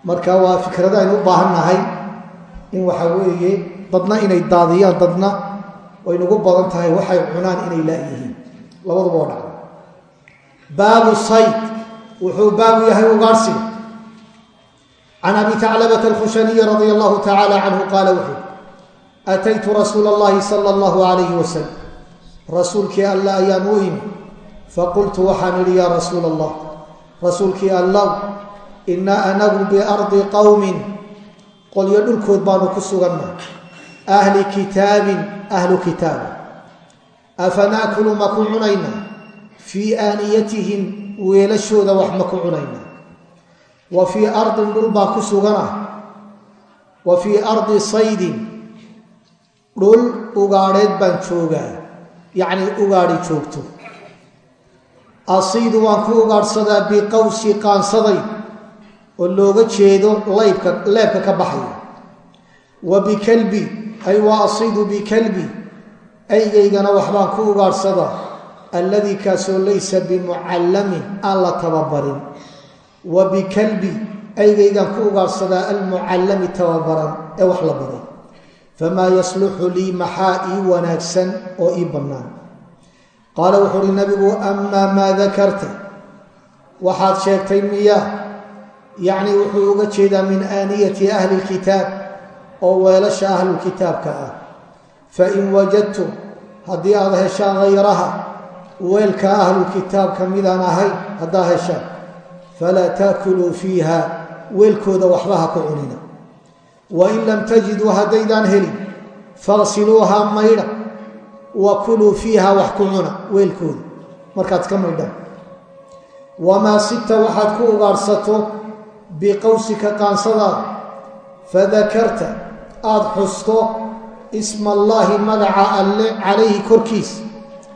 marka waa fikrada aynu u baahan nahay in waxa weeye dadna inay daadiyaan dadna way nagu badan tahay waxay cunaan inay laayihiin labaduba oo dhacda baabu sayd wuxuu baabu yahay ugaarsiga can abi taclabata alkhushaniyi radia allahu tacaala canhu qaala wuxuu ataytu rasuula allahi sala allahu alayhi wasalam rasuulkii alla ayaan u imi faqultu waxaan idhi yaa rasuula allah rasuulkii allaw inna anagu biardi qowmin qolyo dhulkood baanu ku suganna ahli kitaabin ahlu kitaaba afanaakulu ma ku cunayna fii aaniyatihim weelashooda wax cunayna wa fii ardin dhul baa ku suganah wa fii ardi saydin. Dhul ugaadheed baan joogaa. Yacnii ugaadhi joogto. Asiidu waan ku ugaadhsadaa biqawsi qaansaday oo looga jeedo laybka leebka ka baxaya. Wa bikalbi ay wa asiidu bikalbi. Aygaygana waxbaan ku ugaadhsadaa alladii kaasoo laysa bimucallamin aan la tababarin wa bikalbi aygaygaan ku ugaadhsadaa almucallami tababaran ee wax la baray famaa yasluxu lii maxaa ii wanaagsan oo ii bannaan? Qaala wuxuu uhi nabigu amaa maa dakarta? Waxaad sheegtay miyaa? Yacnii wuxuu uga jeedaa min aaniyati ahli lkitaab oo weelasha ahlulkitaabka ah. Fain wajadtum haddii aad heshaan hayraha weelka ahlulkitaabka midaan ahayn haddaad heshaan falaa taakuluu fiiha weelkooda waxba ha ku cunina wain lam tajiduu haddaydaan helin faqsiluuhaa maydha wa kuluu fiiha wax ku cuna weelkooda markaad iska maydhaan wamaa sita waxaad ku ugaadhsato biqawsika qaansadaada fadakarta aada xusto isma allaahi magaca alle calayhi korkiis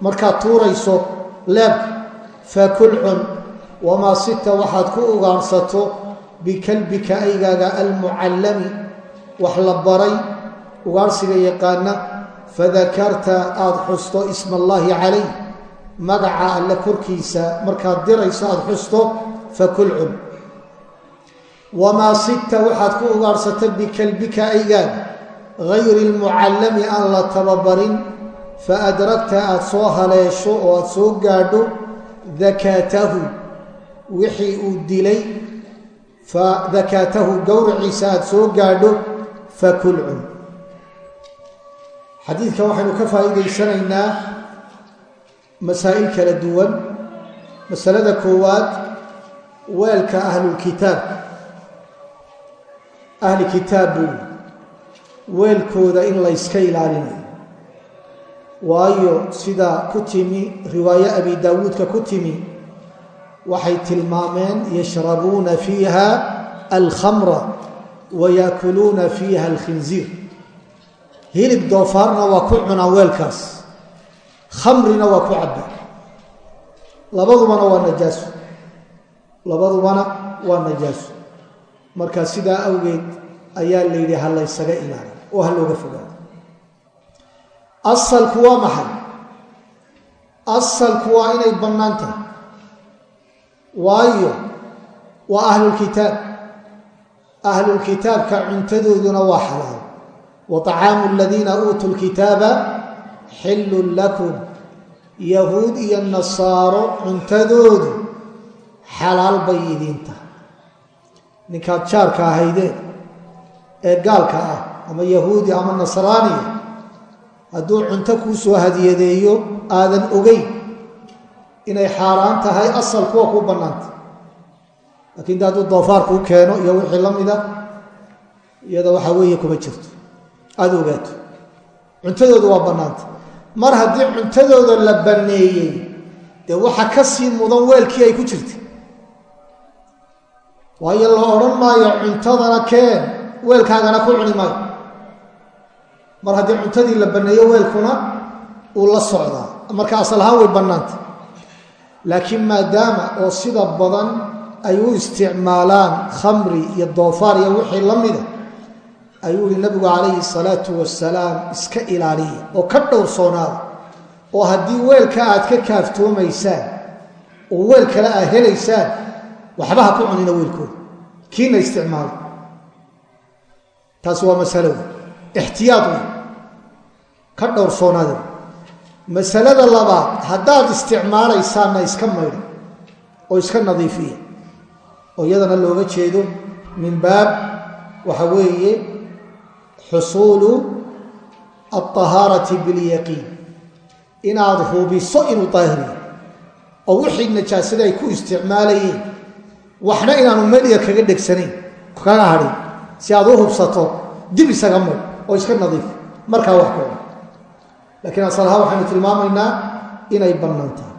markaad tuurayso leebka fakul cun wamaa sita waxaad ku ugaadhsato bikalbika aygaaga almucallami wax la baray ugaadhsiga yaqaana fadakarta aada xusto isma allaahi calayh magaca alle korkiisa markaad dirayso aada xusto fakul cun wamaa sita waxaad ku ugaadhsata bikalbika aygaaga gayri lmucallami aan la tababarin fa adragta aada soo haleesho oo aada soo gaadho dakaatahu wixii uu dilay fa dakaatahu gowraciisa aada soo gaadho fakul cun xadiidkan waxaynu ka faa'iidaysanaynaa masaa'il kala duwan. Masalada koowaad weelka ahlulkitaab ahli kitaabu weelkooda in layska ilaalinayo waayo sida ku timi riwaaye abi daawuudka ku timi waxay tilmaameen yashrabuuna fiiha alkhamra wa yaakuluuna fiiha alkhinziir. Hilib doofaarna waa ku cunaan weelkaas. Khamrina waa ku cabbaan labadubana waa najaaso labadubana waa najaaso marka sidaa awgeed ayaa la yidhi ha laysaga ilaaliyo oo ha looga fogaado. Asalku waa maxay? Asalku waa inay bannaan tahay waayo waa ahlulkitaab ahlulkitaabka cuntadooduna waa xalaal. Wa طacaamu aladiina uutuu lkitaaba xillun lakum. Yahuud iyo nasaaro cuntadoodu xalaal bay idiin ninkaad jaarka ahaydeen ee gaalka ah ama yahuudi ama nasraaniya hadduu cunto kuu soo hadiyadeeyo aadan ogeyn inay xaaraan tahay asal kuwa kuu bannaanta. Lakiin de hadduu doofaar kuu keeno iyo wixii la mida iyada waxaa weeye kuma jirto. Aada ogaato. Cuntadooda waa bannaanta. Mar haddii cuntadooda la banneeyey dee waxa ka sii mudan weelkii ay ku jirtay? Waayo la odhan maayo cuntadana keen weelkaagana ku cuni maayo. Mar haddii cuntadii la banneeyo weelkuna uu la socdaa. Marka asal ahaan way bannaanta laakiin maadaama oo sida badan ay u isticmaalaan khamri iyo doofaar iyo wixii la mida ayuu yihi nabigu calayhi salaatu wasalaam iska ilaaliya oo ka dhowrsoonaada oo haddii weelka aad ka kaaftoomaysaan oo weel kale aad helaysaan waxba ha ku cunina weelkooda. Kiina isticmaala taasi waa masalo ixtiyaad wey ka dhowrsoonaada masalada labaad haddaad isticmaalaysaanna iska maydha oo iska nadiifiya. Oo iyadana looga jeedo min baab waxa weeye xusuulu alطahaarati bilyaqiin. Inaad hubiso inuu daahiriyo oo wixii najaasada ay ku isticmaalayeen waxna inaanu meliya kaga dhegsanayn kaga hadhin si aad u hubsato dib isaga maydh oo iska nadiif. Markaa wax ka laakiin asalahaan waxaynu tilmaamaynaa inay bannaan tahay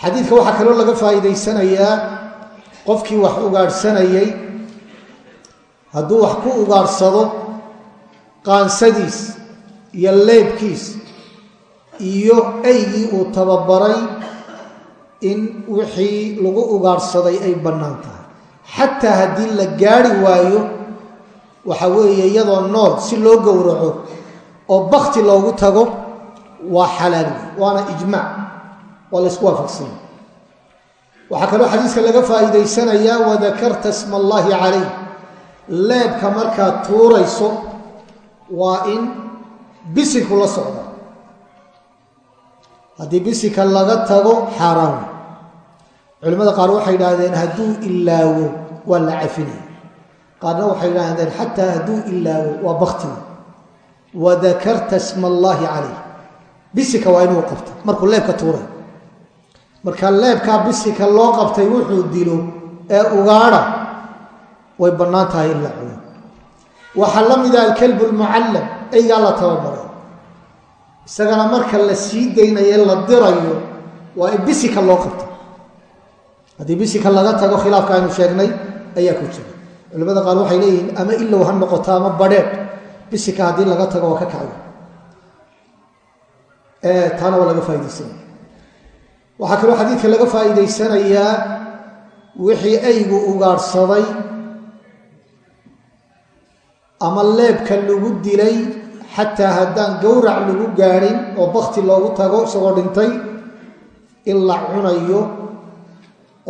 xadiidka waxaa kaloo laga faa'iidaysanayaa qofkii wax ugaadhsanayay hadduu wax ku ugaadhsado qaansadiis iyo leebkiis iyo eygii uu tababaray in wixii lagu ugaadhsaday ay bannaan tahay. Xataa haddii la gaari waayo waxa weeye iyadoo nool si loo gowraco oo bakti loogu tago waa xalaal waana ijmaac waa la ysku waafaqsanya waxaa kaloo xadiiska laga faa'iidaysanayaa wadakarta sma allaahi calayh. Leebka markaad tuurayso waa in bisilku la socda haddii bisilka laga tago xaaraan culimmada qaar waxay idhaahdeen hadduu ilaawo waa la cafinaya qaarna waxay idhaahdeen xataa hadduu ilaawo waa baktiga wadakarta sma allaahi calayh bisika waa inuu qabto markuu leebka tuuray. Marka leebkaa bisika loo qabtay wuxuu dilo ee ugaadha way bannaan tahay in la cuno. Waxaa la mida alkalbu lmucallam eygaa la tababaray. Isagana marka la sii daynaye la dirayo waa in bisika loo qabto haddii bisika laga tago khilaafka aynu sheegnay ayaa ku jira. Culimmada qaar waxay leeyihiin ama ilow ha noqoto ama badheedh. Bisika haddii laga tago waa ka kacyo taana waa laga faa'idaysanaya waxaa kaloo xadiidka laga faa'iidaysanayaa wixii aygu ugaadhsaday ama leebka lagu dilay xataa haddaan gowrac lagu gaadhin oo bakti loogu tago isagoo dhintay in la cunayo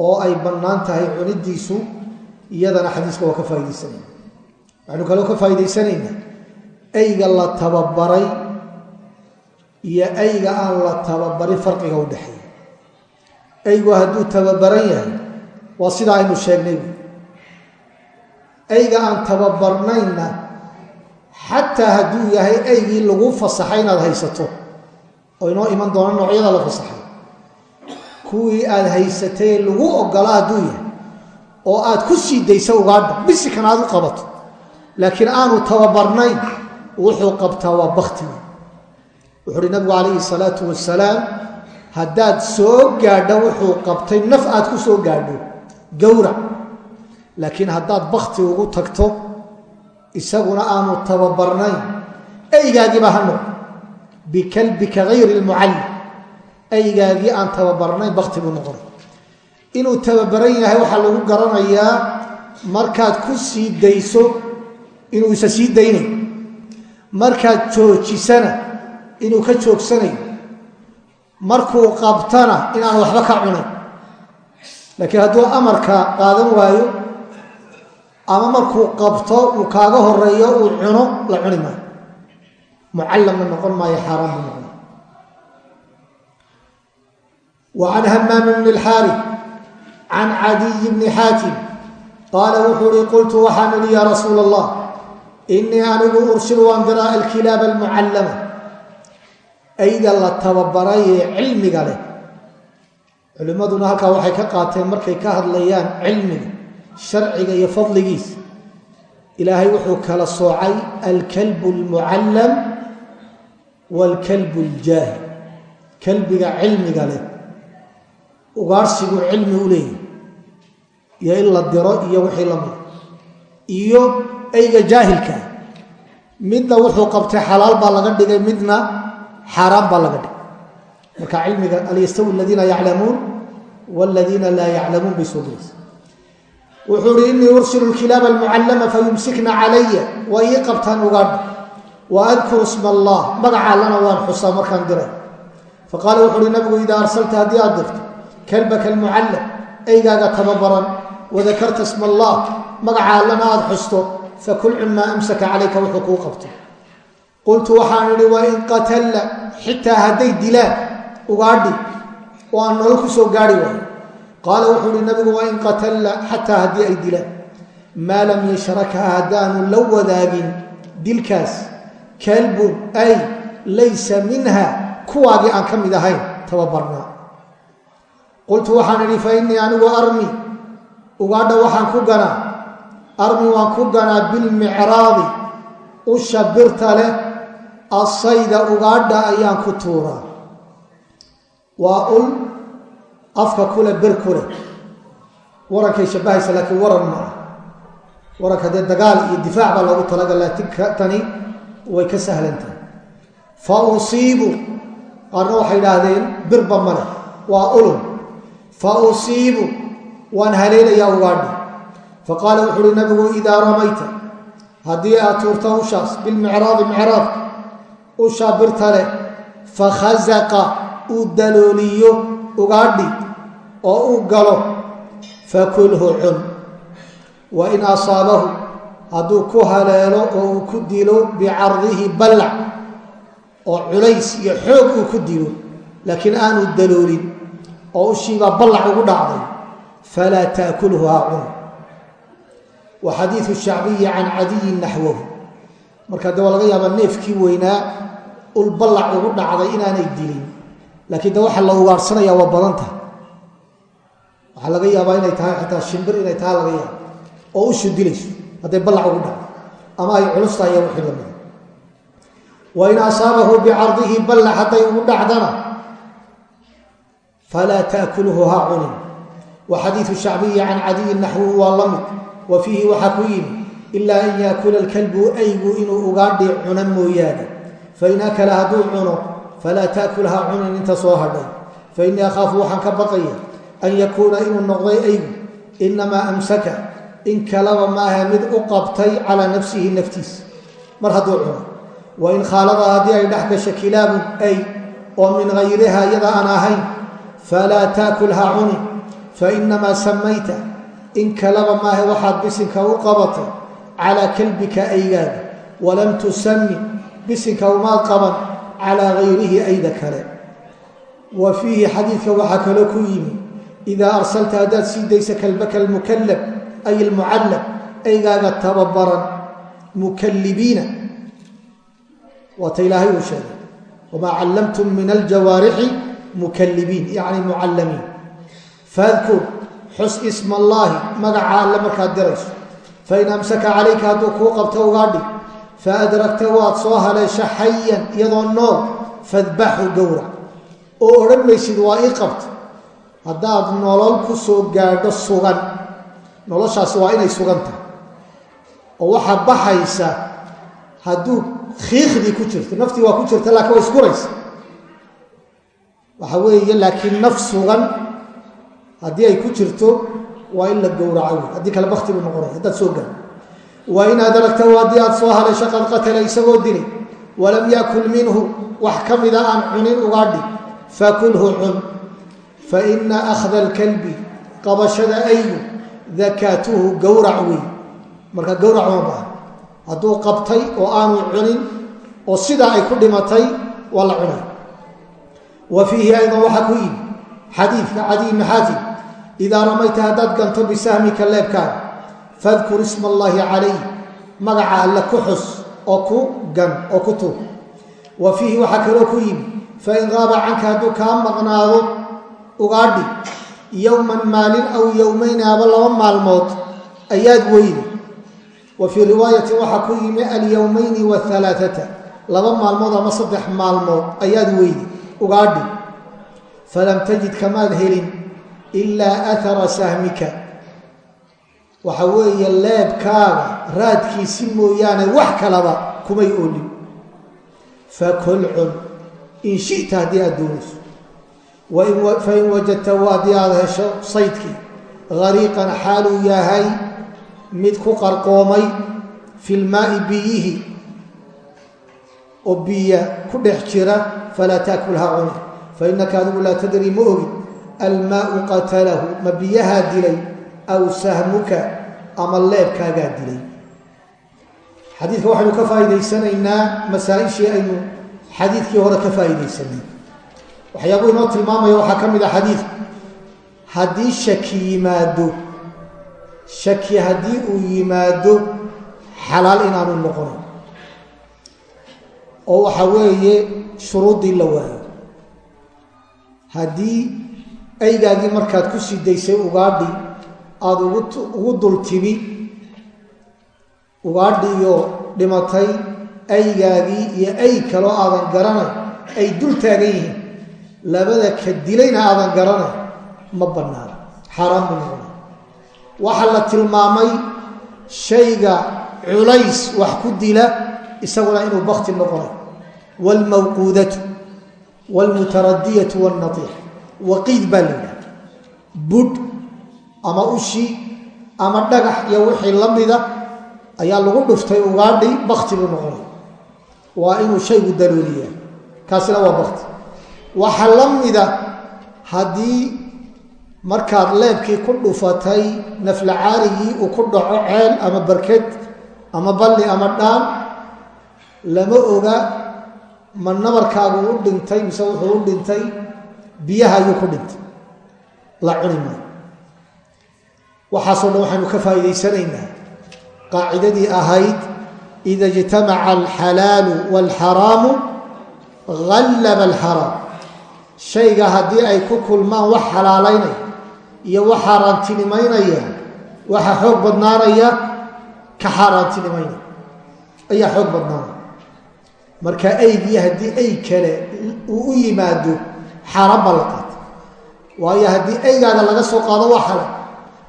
oo ay bannaan tahay cunidiisu iyadana xadiiska waa ka faaidaysanayna waxaynu kaloo ka faa'idaysanaynaa eyga la tababaray iyo eyga aan la tababarin farqiga u dhexeeya. Eygu hadduu tababaran yahay waa sidaa aynu sheegnay. Eyga aan tababarnaynna xataa hadduu yahay eygii lagu fasaxay inaad haysato oo inoo iman doona noocyada la fasaxay. Kuwii aad haysatay lagu ogola hadduu yahay oo aad ku sii daysa ugaadha bisikan aad u qabato. Laakiin aanu tababarnayn wuxuu qabtaa waa baktiga wuxu uhi nabigu calayhi salaatu wasalaam haddaad soo gaadho wuxuu qabtay naf aad ku soo gaadho gowrac laakiin haddaad bakti ugu tagto isaguna aanu tababarnayn. Eygaagiibaa ha noqo bikalbika hayri lmucallim eygaagii aan tababarnayn bakti buu noqonay inuu tababaran yahay waxaa lagu garanayaa markaad ku sii dayso inuu isa sii daynay. Markaad joojisana inuu ka joogsanayo. Markuu qabtana inaan waxba ka cunayn laakiin hadduu amarka qaadan waayo ama markuu qabto uu kaaga horeeyo uu cuno la cuni maayo. Mucallamna noqon maayo xaaraan buu noqon wa can hamaam bni اlxaari can cadiy bni xaatim qaala wuxuu uhi qultu waxaan idhi yaa rasuula allah inii anigu ursilu waan diraa alkilaab almucallama ayda la tababaray ee cilmiga leh. Culimmaduna halkaa waxay ka qaateen markay ka hadlayaan cilmiga sharciga iyo fadligiisa ilaahay wuxuu kala soocay alkalbu almucallam waalkalbu aljaahil kalbiga cilmiga leh. Ugaarhsigu cilmi u leeyahy iyo in la diro iyo wixii la mida iyo eyga jaahilkaa midna wuxuu qabtay xalaal baa laga dhigay midna xaaraan baa laga dhigay. Marka cilmiga al yastawi aladiina yaclamuun? Wladiina laa yaclamuun? bay soo gelaysa wuxuu ihi inii ursilu lkilaaba almucallama fayumsikna calaya waa ii qabtaan ugaadha. Wa adkuru sma allah magaca allana waan xusaa markaan diray. Faqaala wuxu uhi nabigu idaa arsalta haddii aad dirto kalbaka almucallam eygaaga tababaran wadakarta sma allah magaca allana aad xusto fakul cunmaa amsaka calayka wuxuu kuu qabto qultu waxaan idhi wain qatalla xitaa hadday dilaan ugaadhi oo aan nolol ku soo gaari waayo qaala wuxuu uhi nabigu wain qatalla xataa haddii ay dilaan maa lam yashrakaha haddaanu la wadaagin dilkaas kalbun ay laysa minha kuwaagii aan ka mid ahayn tababarnaa qultu waxaan idhi fa innii anigu armi ugaadha waxaan ku ganaa armi waan ku ganaa bilmicraadi asayda ugaadha ayaan ku tuuraa. Waa ul afka kule bir kule. Warankay shabbahaysa laakiin waran ma ah waranka dee dagaal iyo difaac baa loogu talagal laakiin tani way ka sahlan tahay. Fa usiibu qaarna waxay idhaahdeen birba male waa ulun. Fa usiibu waan haleelayaa ugaadhi fa qaala wuxu uhi nabigu idaa ramayta. Haddii aad tuurta ushaas bilmicraadi micraadka ushaa birta leh fakhazaqa uu dalooliyo ugaadhi oo uu galo fakulhu cun. Wa in asaabahu hadduu ku haleelo oo uu ku dilo bicardihi ballac oo culays iyo xoog uu ku dilo laakiin aanu daloolin oo ushiibaa ballac ugu dhacday falaa taakulhu ha cun. Wa xadiidu shacbiyi can cadiyin naxwahu marka de waa laga yaabaa neefkii weynaa ul ballac ugu dhacday inaanay dilin. Laakiin de waxa la ugaarhsanayaa waa badan tahay waxaa laga yaabaa inay tahay xitaa shimbir inay tahay laga yaaba oo ushu dilayso hadday ballac ugu dhacdo. Ama ay culus tahay wixii lamida wa in asaabahu bicardihi ballac hadday ugu dhacdana falaa taakulhu ha cunin. Wa xadiidu shacbiyi can cadiyin naxwuhu waa la mid. Wa fiihi waxaa ku yimi ilaa an yaakula alkalbu aygu inuu ugaadhi cuno mooyaane fain akala hadduu cuno falaa taakul ha cunin inta soo hadhay fainii akhaafu waxaan ka baqaya an yakuuna inuu noqday aygu inamaa amsaka in kalaba maaha mid u qabtay calaa nafsihi naftiisa mar hadduu cuno wa in khaalada haddii ay dhex gasho kilaabun ay oo min hayriha iyada aan ahayn falaa taakul ha cuni fainamaa samayta in kalaba maaha waxaad bisinka u qabatay calaa kalbika aygaaga walam tusami bisinka umaad qaban calaa hayrihi ayda kale. Wa fiihi xadiidka waxaa kaloo ku yimi idaa arsalta haddaad sii daysa kalbaka almukallab ay almucallab aygaaga tababaran mukallibiina. Waata ilaahay uu sheegay wamaa callamtum min aljawaarixi mukallibiin yacni mucallamiin. Faadkur xus isma allaahi magaca alle markaad dirayso fain amsaka calayka hadduu kuu qabto ugaadhi faadragta waad soo haleesha xayan iyadoo nool fadbaxu gowrac oo odhan maysid waa ii qabta haddaad nolol ku soo gaadho sugan noloshaasi waa inay sugan tahay oo waxaa baxaysa hadduu khiikhdii ku jirto naftii waa ku jirta laakiin waa iskuraysa waxa weeye laakiin naf sugan haddii ay ku jirto waa in la gowraco. Wey haddii kale bakti buu noqonaya. Haddaad soo gaadho wa in adragtahu haddii aad soo haleesho qad qatala isagoo dilay walam yakul minhu. Wax ka mida aan cunin ugaadhi fakulhu cun. Faina akhda alkalbi. Qabashada aygu dakaatuhu gowrac wey marka gowrac uma baaha hadduu qabtay oo aanu cunin oo sidaa ay ku dhimatay waa la cunay. Wa fiihi aydan waxaa ku yimi xadiidka cadiy bni xaatim idaa ramayta haddaad ganto bisahmika leebkaaga fadkur isma allaahi calayh magaca alle ku xus oo ku gan oo ku tuur wa fiihi waxaa kaloo ku yimi fain qaaba canka hadduu kaa maqnaado ugaadhi yowman maalin aw yowmayn aba laba maalmood ayaad weydi wa fii riwaayatin waxaa ku yimi alyowmayni wahalaaata laba maalmood ama saddex maalmood ayaad weydi ugaadhi falam tajid kamaad helin ilaa athara sahmika. Waxa weeye leebkaaga raadkiisi mooyaane wax kalaba kumay oolin. Fakol cun in shita haddii aad doonayso. Fain wajadtahu haddii aad hesho saydkii hariiqan xaaluu yahay mid ku qarqoomay fi lmaai biyihi. Oo biya ku dhex jira falaa taakulha cuni fainaka adigu laa tadri ma ogid almaau qatalahu ma biyahaa dilay aw sahmuka ama leebkaagaa dilay. Xadiidka waxaynu ka faa'iidaysanaynaa masaa-ishii aynu xadiidkii hore ka faa'iidaysanay waxyaabuu inoo tilmaamaya waxaa ka mid a xadiidku haddii shaki yimaado shaki haddii uu yimaado xalaal inaanu noqonin oo waxa weeye shuruuddii la waayo. Haddii aygaagii markaad ku sii daysay ugaadhi aada ugu dul timi ugaadhiyo dhimatay aygaagii iyo ay kaloo aadan garanay ay dul taagan yihiin labada ka dilayna aadan garanay ma bannaana xaaraan buu noqona waxaa la tilmaamay shayga culays wax ku dila isaguna inuu bakti noqonay. Waalmawquudatu waalmutaradiyatu waalnatiix waqiid baa la yidhaha budh ama ushi ama dhagax iyo wixii la mida ayaa lagu dhuftay ugaadhi bakti buu noqonay waa inuu shaygu dalooliyaa. Kaasina waa bakti waxaa la mida haddii markaad leebkii ku dhufatay naflacaarigii uu ku dhaco ceel ama barked ama balli ama dhaan lama oga ma nabarkaagu u dhintay mise wuxuu u dhintay biyaha ayuu ku dhintay. La cuni maayo. Waxaasoo dhan waxaynu ka faa'iidaysanaynaa qaacidadii ahayd ida ijtamaca alxalaalu waalxaraamu hallaba alxaraam shayga haddii ay ku kulmaan wax xalaalaynaya iyo wax xaaraantinimaynaya waxa xoog badnaanaya ka xaaraantinimaynaya. Ayaa xoog badnaanaya. Marka eygii haddii ey kale uu u yimaado xaaraan baa la qaata waayo haddii eygaaga laga soo qaado waa xalaal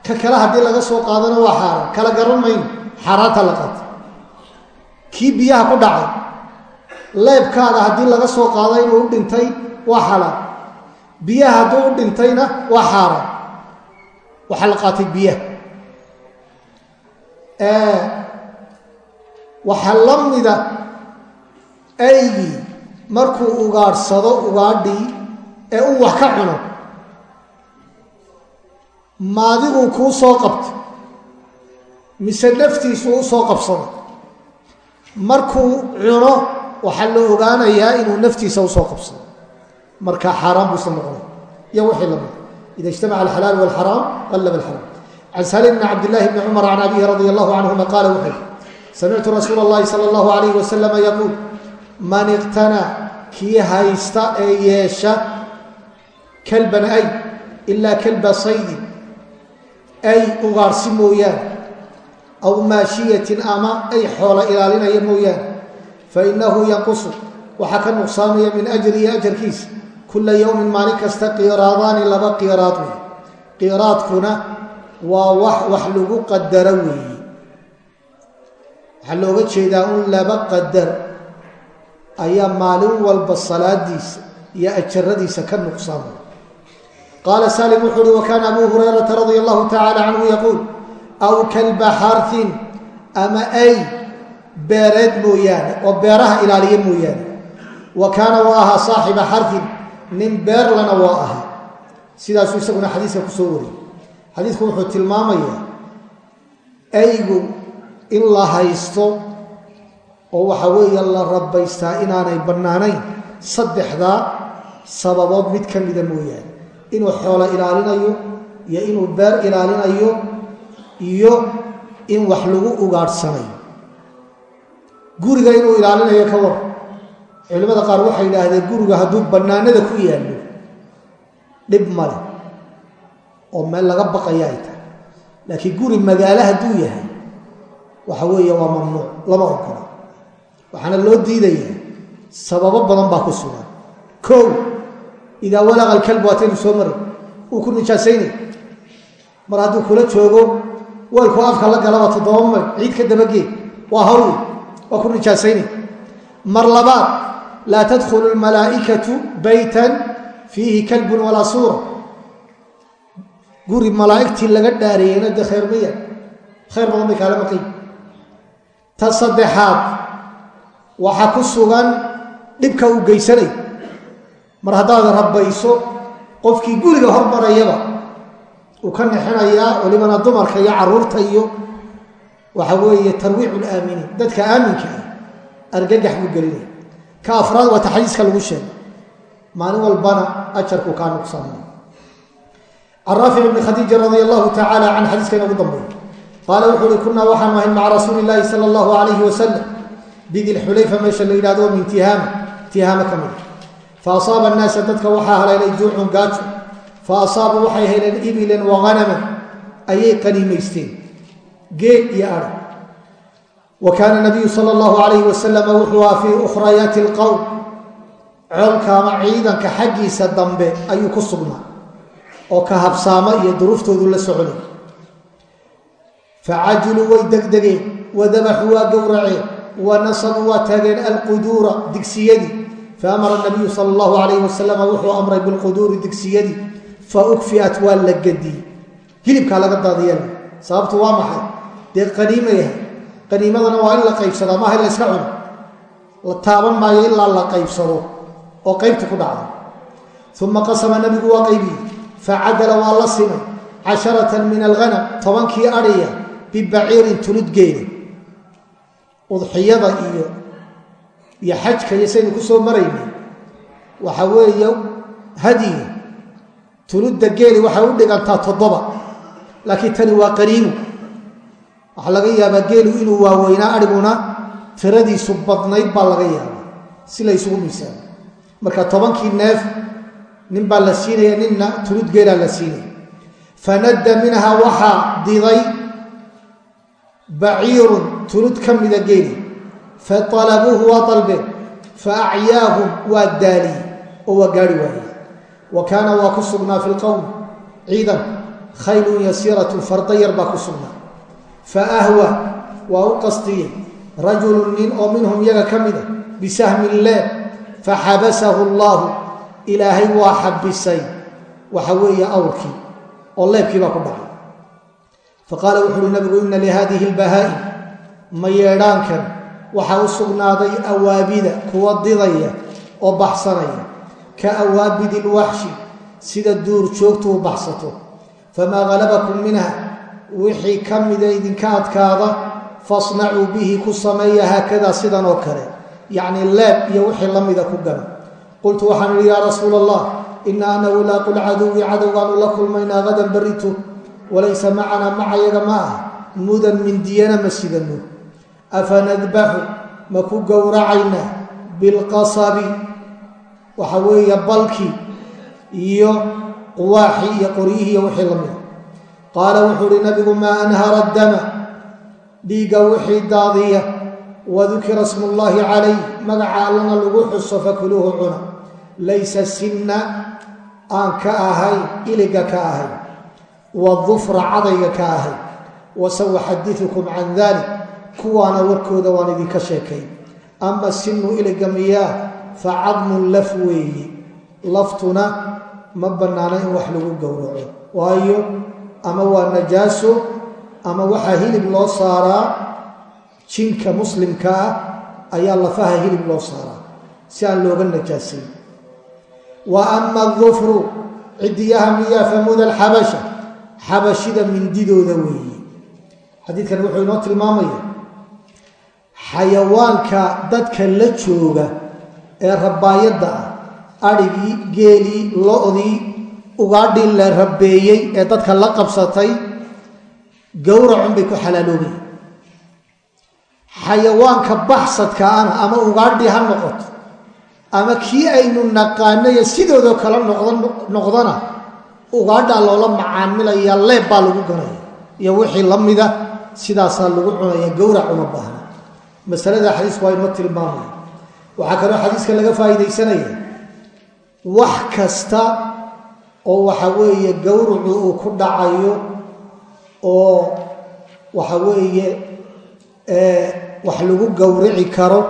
ka kale haddii laga soo qaadona waa xaaraan kala garan mayno xaaraanta la qaata kii biyaha ku dhacay leebkaada haddii laga soo qaado inuu u dhintay waa xalaal biyaha hadduu u dhintayna waa xaaraan waxaa la qaatay biyaha waxaa la mida aygii markuu ugaadhsado ugaadhii ee uu wax ka cuno. Maadiguu kuu soo qabto mise naftiisu u soo qabsado. Markuu cuno waxaa la ogaanayaa inuu naftiisa u soo qabsado. Marka xaaraan buusa noqonay iyo wixii la mid ida ijtamaca alxalaal walxaraam qallaba alxaraam can salim bni cabdillahi bni cumar can abihi radi allahu canhuma qaala wuxuu yhi samictu rasuula اllahi sala allahu alayh wasalama yaquul man iqtanaa kii haysta ee yeesha kalban ay ilaa kalba saydin ay ugaarsi mooyaane aw maashiyatin ama ay xoola ilaalinaya mooyaane fainahu yanqusu waxaa ka nuqsaamaya min ajrihi ajarkiisa kula yowmin maalin kasta qiraadaani laba qiraad wey qiraadkuna waa wax lagu qadaro weeye waxaa looga jeedaa un laba qadar ayaa maalin walba salaadiisa iyo ajaradiisa ka nuqsaamaya qaala salim wuxuu uhi wakaana abu hurayrata radia allahu tacala canhu yaquul aw kalba xarfin ama ay beereed mooyaane oo beeraha ilaaliya mooyaane wa kaana waa ahaa saaxiba xarfin nin beerlana waa ahaa sidaasuu isaguna xadiiska ku soo wariyey xadiisku wuxuu tilmaamayaa aygu in la haysto oo waxa weeye la rabbaystaa inaanay bannaanayn saddexdaa sababood mid ka mida mooyaane inuu xoolo ilaalinayo iyo inuu beer ilaalinayo iyo in wax lagu ugaadhsanayo guriga inuu ilaalinayo ka war. Culimmada qaar waxay yidhaahdeen guriga hadduu bannaanada ku yaallo dhib male oo meel laga baqaya ay tahay. Laakiin guri magaalo hadduu yahay waxa weeye waa mamnuuc lama ogola waxaana loo diidayaa sababo badan baa ku sugan. Kow idaa walaqa alkalbu waataynu soo maray uu ku nijaasaynay mar hadduu kula joogo weelku afka la galaba toddoba may ciid ka dabagee waa hawl. Waa ku nijaasaynay mar labaad laa tadkhulu almalaa'ikatu baytan fiihi kalbun walaa suura. Guri malaa'igtii laga dhaariyeyna dee khayr maya khayr badan bay kaala maqay ta saddexaad waxaa ku sugan dhibka uu geysanay mar haddaad rabbayso qofkii guriga hormarayaba uu ka nexinayaa walibana dumarka iyo carruurta iyo waxa weeye tarwiicu laaminiin dadka aaminka ah argagax buu gelinaya ka afraad waa taxdiiska lagu sheegay. Maalin walbana ajarku kaa nuqsaamay can raafic bni khadiija radi allahu tacaala can xadiiska inagu dambeeya qaala wuxuu uhi kunaa waxaanu ahayn maca rasuuli illaahi sala allahu alayhi wasalam bidilxulayfa meesha la yidhahdo min tihaama. Tihaama fa asaaba annaasa dadka waxaa haleelay juucun gaajo fa waxay heleen ibilan wa hanaman ayay qaniimaysteen geel iyo adha wa kaana nabiyu sala allahu alayhi wasalama wuxuu aha fii ukhrayaati alqowm colka ama ciidanka xaggiisa dambe ayuu ku sugnaa oo ka habsaamo iyo duruuftoodu la soconay facajiluu way degdegeen wadabaxuu waa gowraceen wa nasabuu waa taageen alquduura digsiyadii faamara nabiyu sala allahu alayhi wasalam wuxuu amray bilquduuri digsiyadii fa ukfiat waa la gadiyey hilibkaa laga daadiyeen sababtu waa maxay dee qaniima yahay qaniimadana waa in la qaybsadaa maaha in la yska cuno la taaban maayo ilaa la qaybsado oo qaybta ku dhacda uma qasama nabigu waa qaybiyey facadala waa la simay casharatan min alghanam tobankii adhiya bibaciirin tuludgeeda udxiyada iyo iyo xajka iyo saynu ku soo maraynay. Waxa weeye hadiga tuludda geeli waxay u dhigantaa toddoba. Laakiin tani waa qaniimu waxaa laga yaabaa geelu inuu waaweynaa adhiguna tiradiisu badnayd baa laga yaabaa. Si la ysugu miisaamo. Marka tobankii neef nin baa la siinaya ninna tulud geelaa la siinaya fanadda minha waxaa diday baciirun tulud ka mida geeli faalabuuhu waa dalbeen faacyaahum waa daaliyey oo waa gaari waayey wa kaana waa ku sugnaa fi lqowm ciidan khaylun yasiiratun farda yar baa ku sugnaa faahwa waa u qastiyey rajulun nin oo minhum yaga ka mida bisahmin leeb faxabasahu allaahu ilaahay waa xabisay waxa weeye awrkii oo leebkii baa ku dhacay faqaala wuxu nabigu ina lihadihi lbahaa'im ma yeedhaankan waxaa u sugnaaday awaabida kuwa didaya oo baxsanaya ka awaabidi lwaxshi sida duur joogtu u baxsato. Famaa halabakum minha wixii ka mida idinka adkaada fasnacuu bihi ku sameeya haakadaa sidan oo kale yacnii leeb iyo wixii la mida ku gala. Qultu waxaan idhi yaa rasuula allah ina ana wulaaqu lcaduwi cadowgaanu la kulmaynaa hadan baritu walaysa macanaa macayaga ma ah. Mudan mindiyana ma sidano afanadbaxu ma ku gowracaynaa bilqasabi waxa weeye balkii iyo quwaaxii iyo qoryihii iyo wixii la mida qaala wuxuu uhi nabigu maa anhara dama dhiigga wixii daadiya wadukira smu llaahi calayh magaca allana lagu xuso fakuluuhu cuna laysa sinna aan ka ahay iliga ka ahay wadufra cadayga ka ahay wasauxadiukum can dalik kuwaana warkooda waan idinka sheekay. Ama sinu iliga miyaa fa cadmun laf weeye laftuna ma bannaana in wax lagu gowraco. Waayo ama waa najaaso ama waxaa hilib loo saaraa jinka muslimka ah ayaa lafaha hilib loo saaraa. Si aan looga najaasayn wa ama adufru cidiyaha miyaa famuda alxabasha. Xabashida mindidooda weeye xadiidkan wuxuu inoo tilmaamaya xayawaanka dadka la jooga ee rabbaayadda ah adhigii geelii lo-dii ugaadhii la rabeeyey ee dadka la qabsatay gowracun bay ku xalaaloobay xayawaanka baxsadka ana ama ugaadhii ha noqoto ama kii aynu naqaanaye sidoodoo kale noqdana ugaadhaa loola macaamilaya leeb baa lagu ganaya iyo wixii la mida sidaasaa lagu cunaya gowrac uma baahna masalada xadiisku waa inoo tilmaamaya waxaa kaloo xadiiska laga faa'iidaysanaya wax kasta oo waxa weeye gowracu uu ku dhacayo oo waxa weeye wax lagu gowrici karo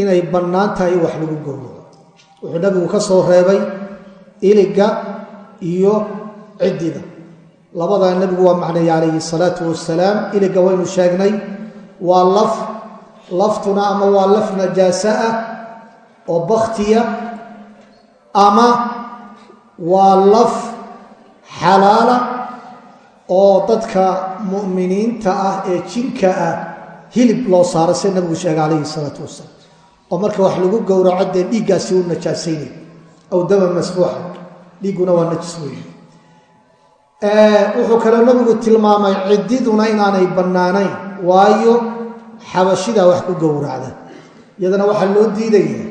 inay bannaan tahay wax lagu gowraco wuxuu nabigu ka soo reebay iliga iyo ciddida. Labadaa nebigu waa macneeye calayhi salaatu wasalaam iliga waynu sheegnay waa laf laftuna ama waa laf najaasa ah oo baktiya ama waa laf xalaala oo dadka mu'miniinta ah ee jinka ah hilib loo saaro sida nabigu sheegay calayhi salaatu wasalaam. Oo marka wax lagu gowraco dee dhiiggaasi u najaasaynay aw dama masbuuxa dhiigguna waa najis weeye wuxuu kaloo nabigu tilmaamay ciddiduna inaanay bannaanayn. Waayo xabashidaa wax ku gowracda. Iyadana waxaa loo diidaya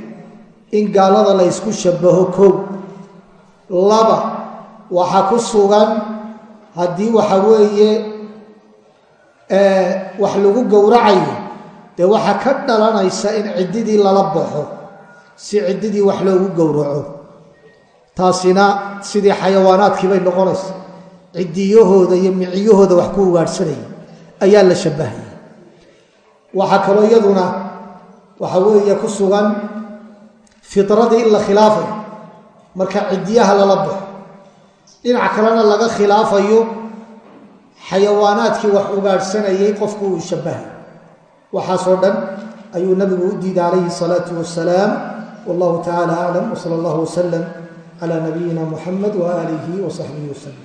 in gaalada la ysku shabaho kow. Laba waxaa ku sugan haddii waxa weeye wax lagu gowracayo dee waxaa ka dhalanaysa in ciddidii lala baxo si ciddidii wax loogu gowraco. Taasina sidii xayawaanaadkii bay noqonaysa. Ciddiyahooda iyo miciyahooda wax ku ugaadhsanaya ayaa la shabbahaya waxaa kaloo iyaduna waxa weeye ku sugan fitradii in la khilaafayo marka ciddiyaha lala baxo. Dhinac kalena laga khilaafayo xayawaanaadkii wax ugaadhsanayay qofku uu shabbahay waxaasoo dhan ayuu nabigu u diiday calayhi salaatu wasalaam wallahu tacala aclam wsala allahu wasalam cala nabiyina muxamed waaalihi wa saxbihi wasalam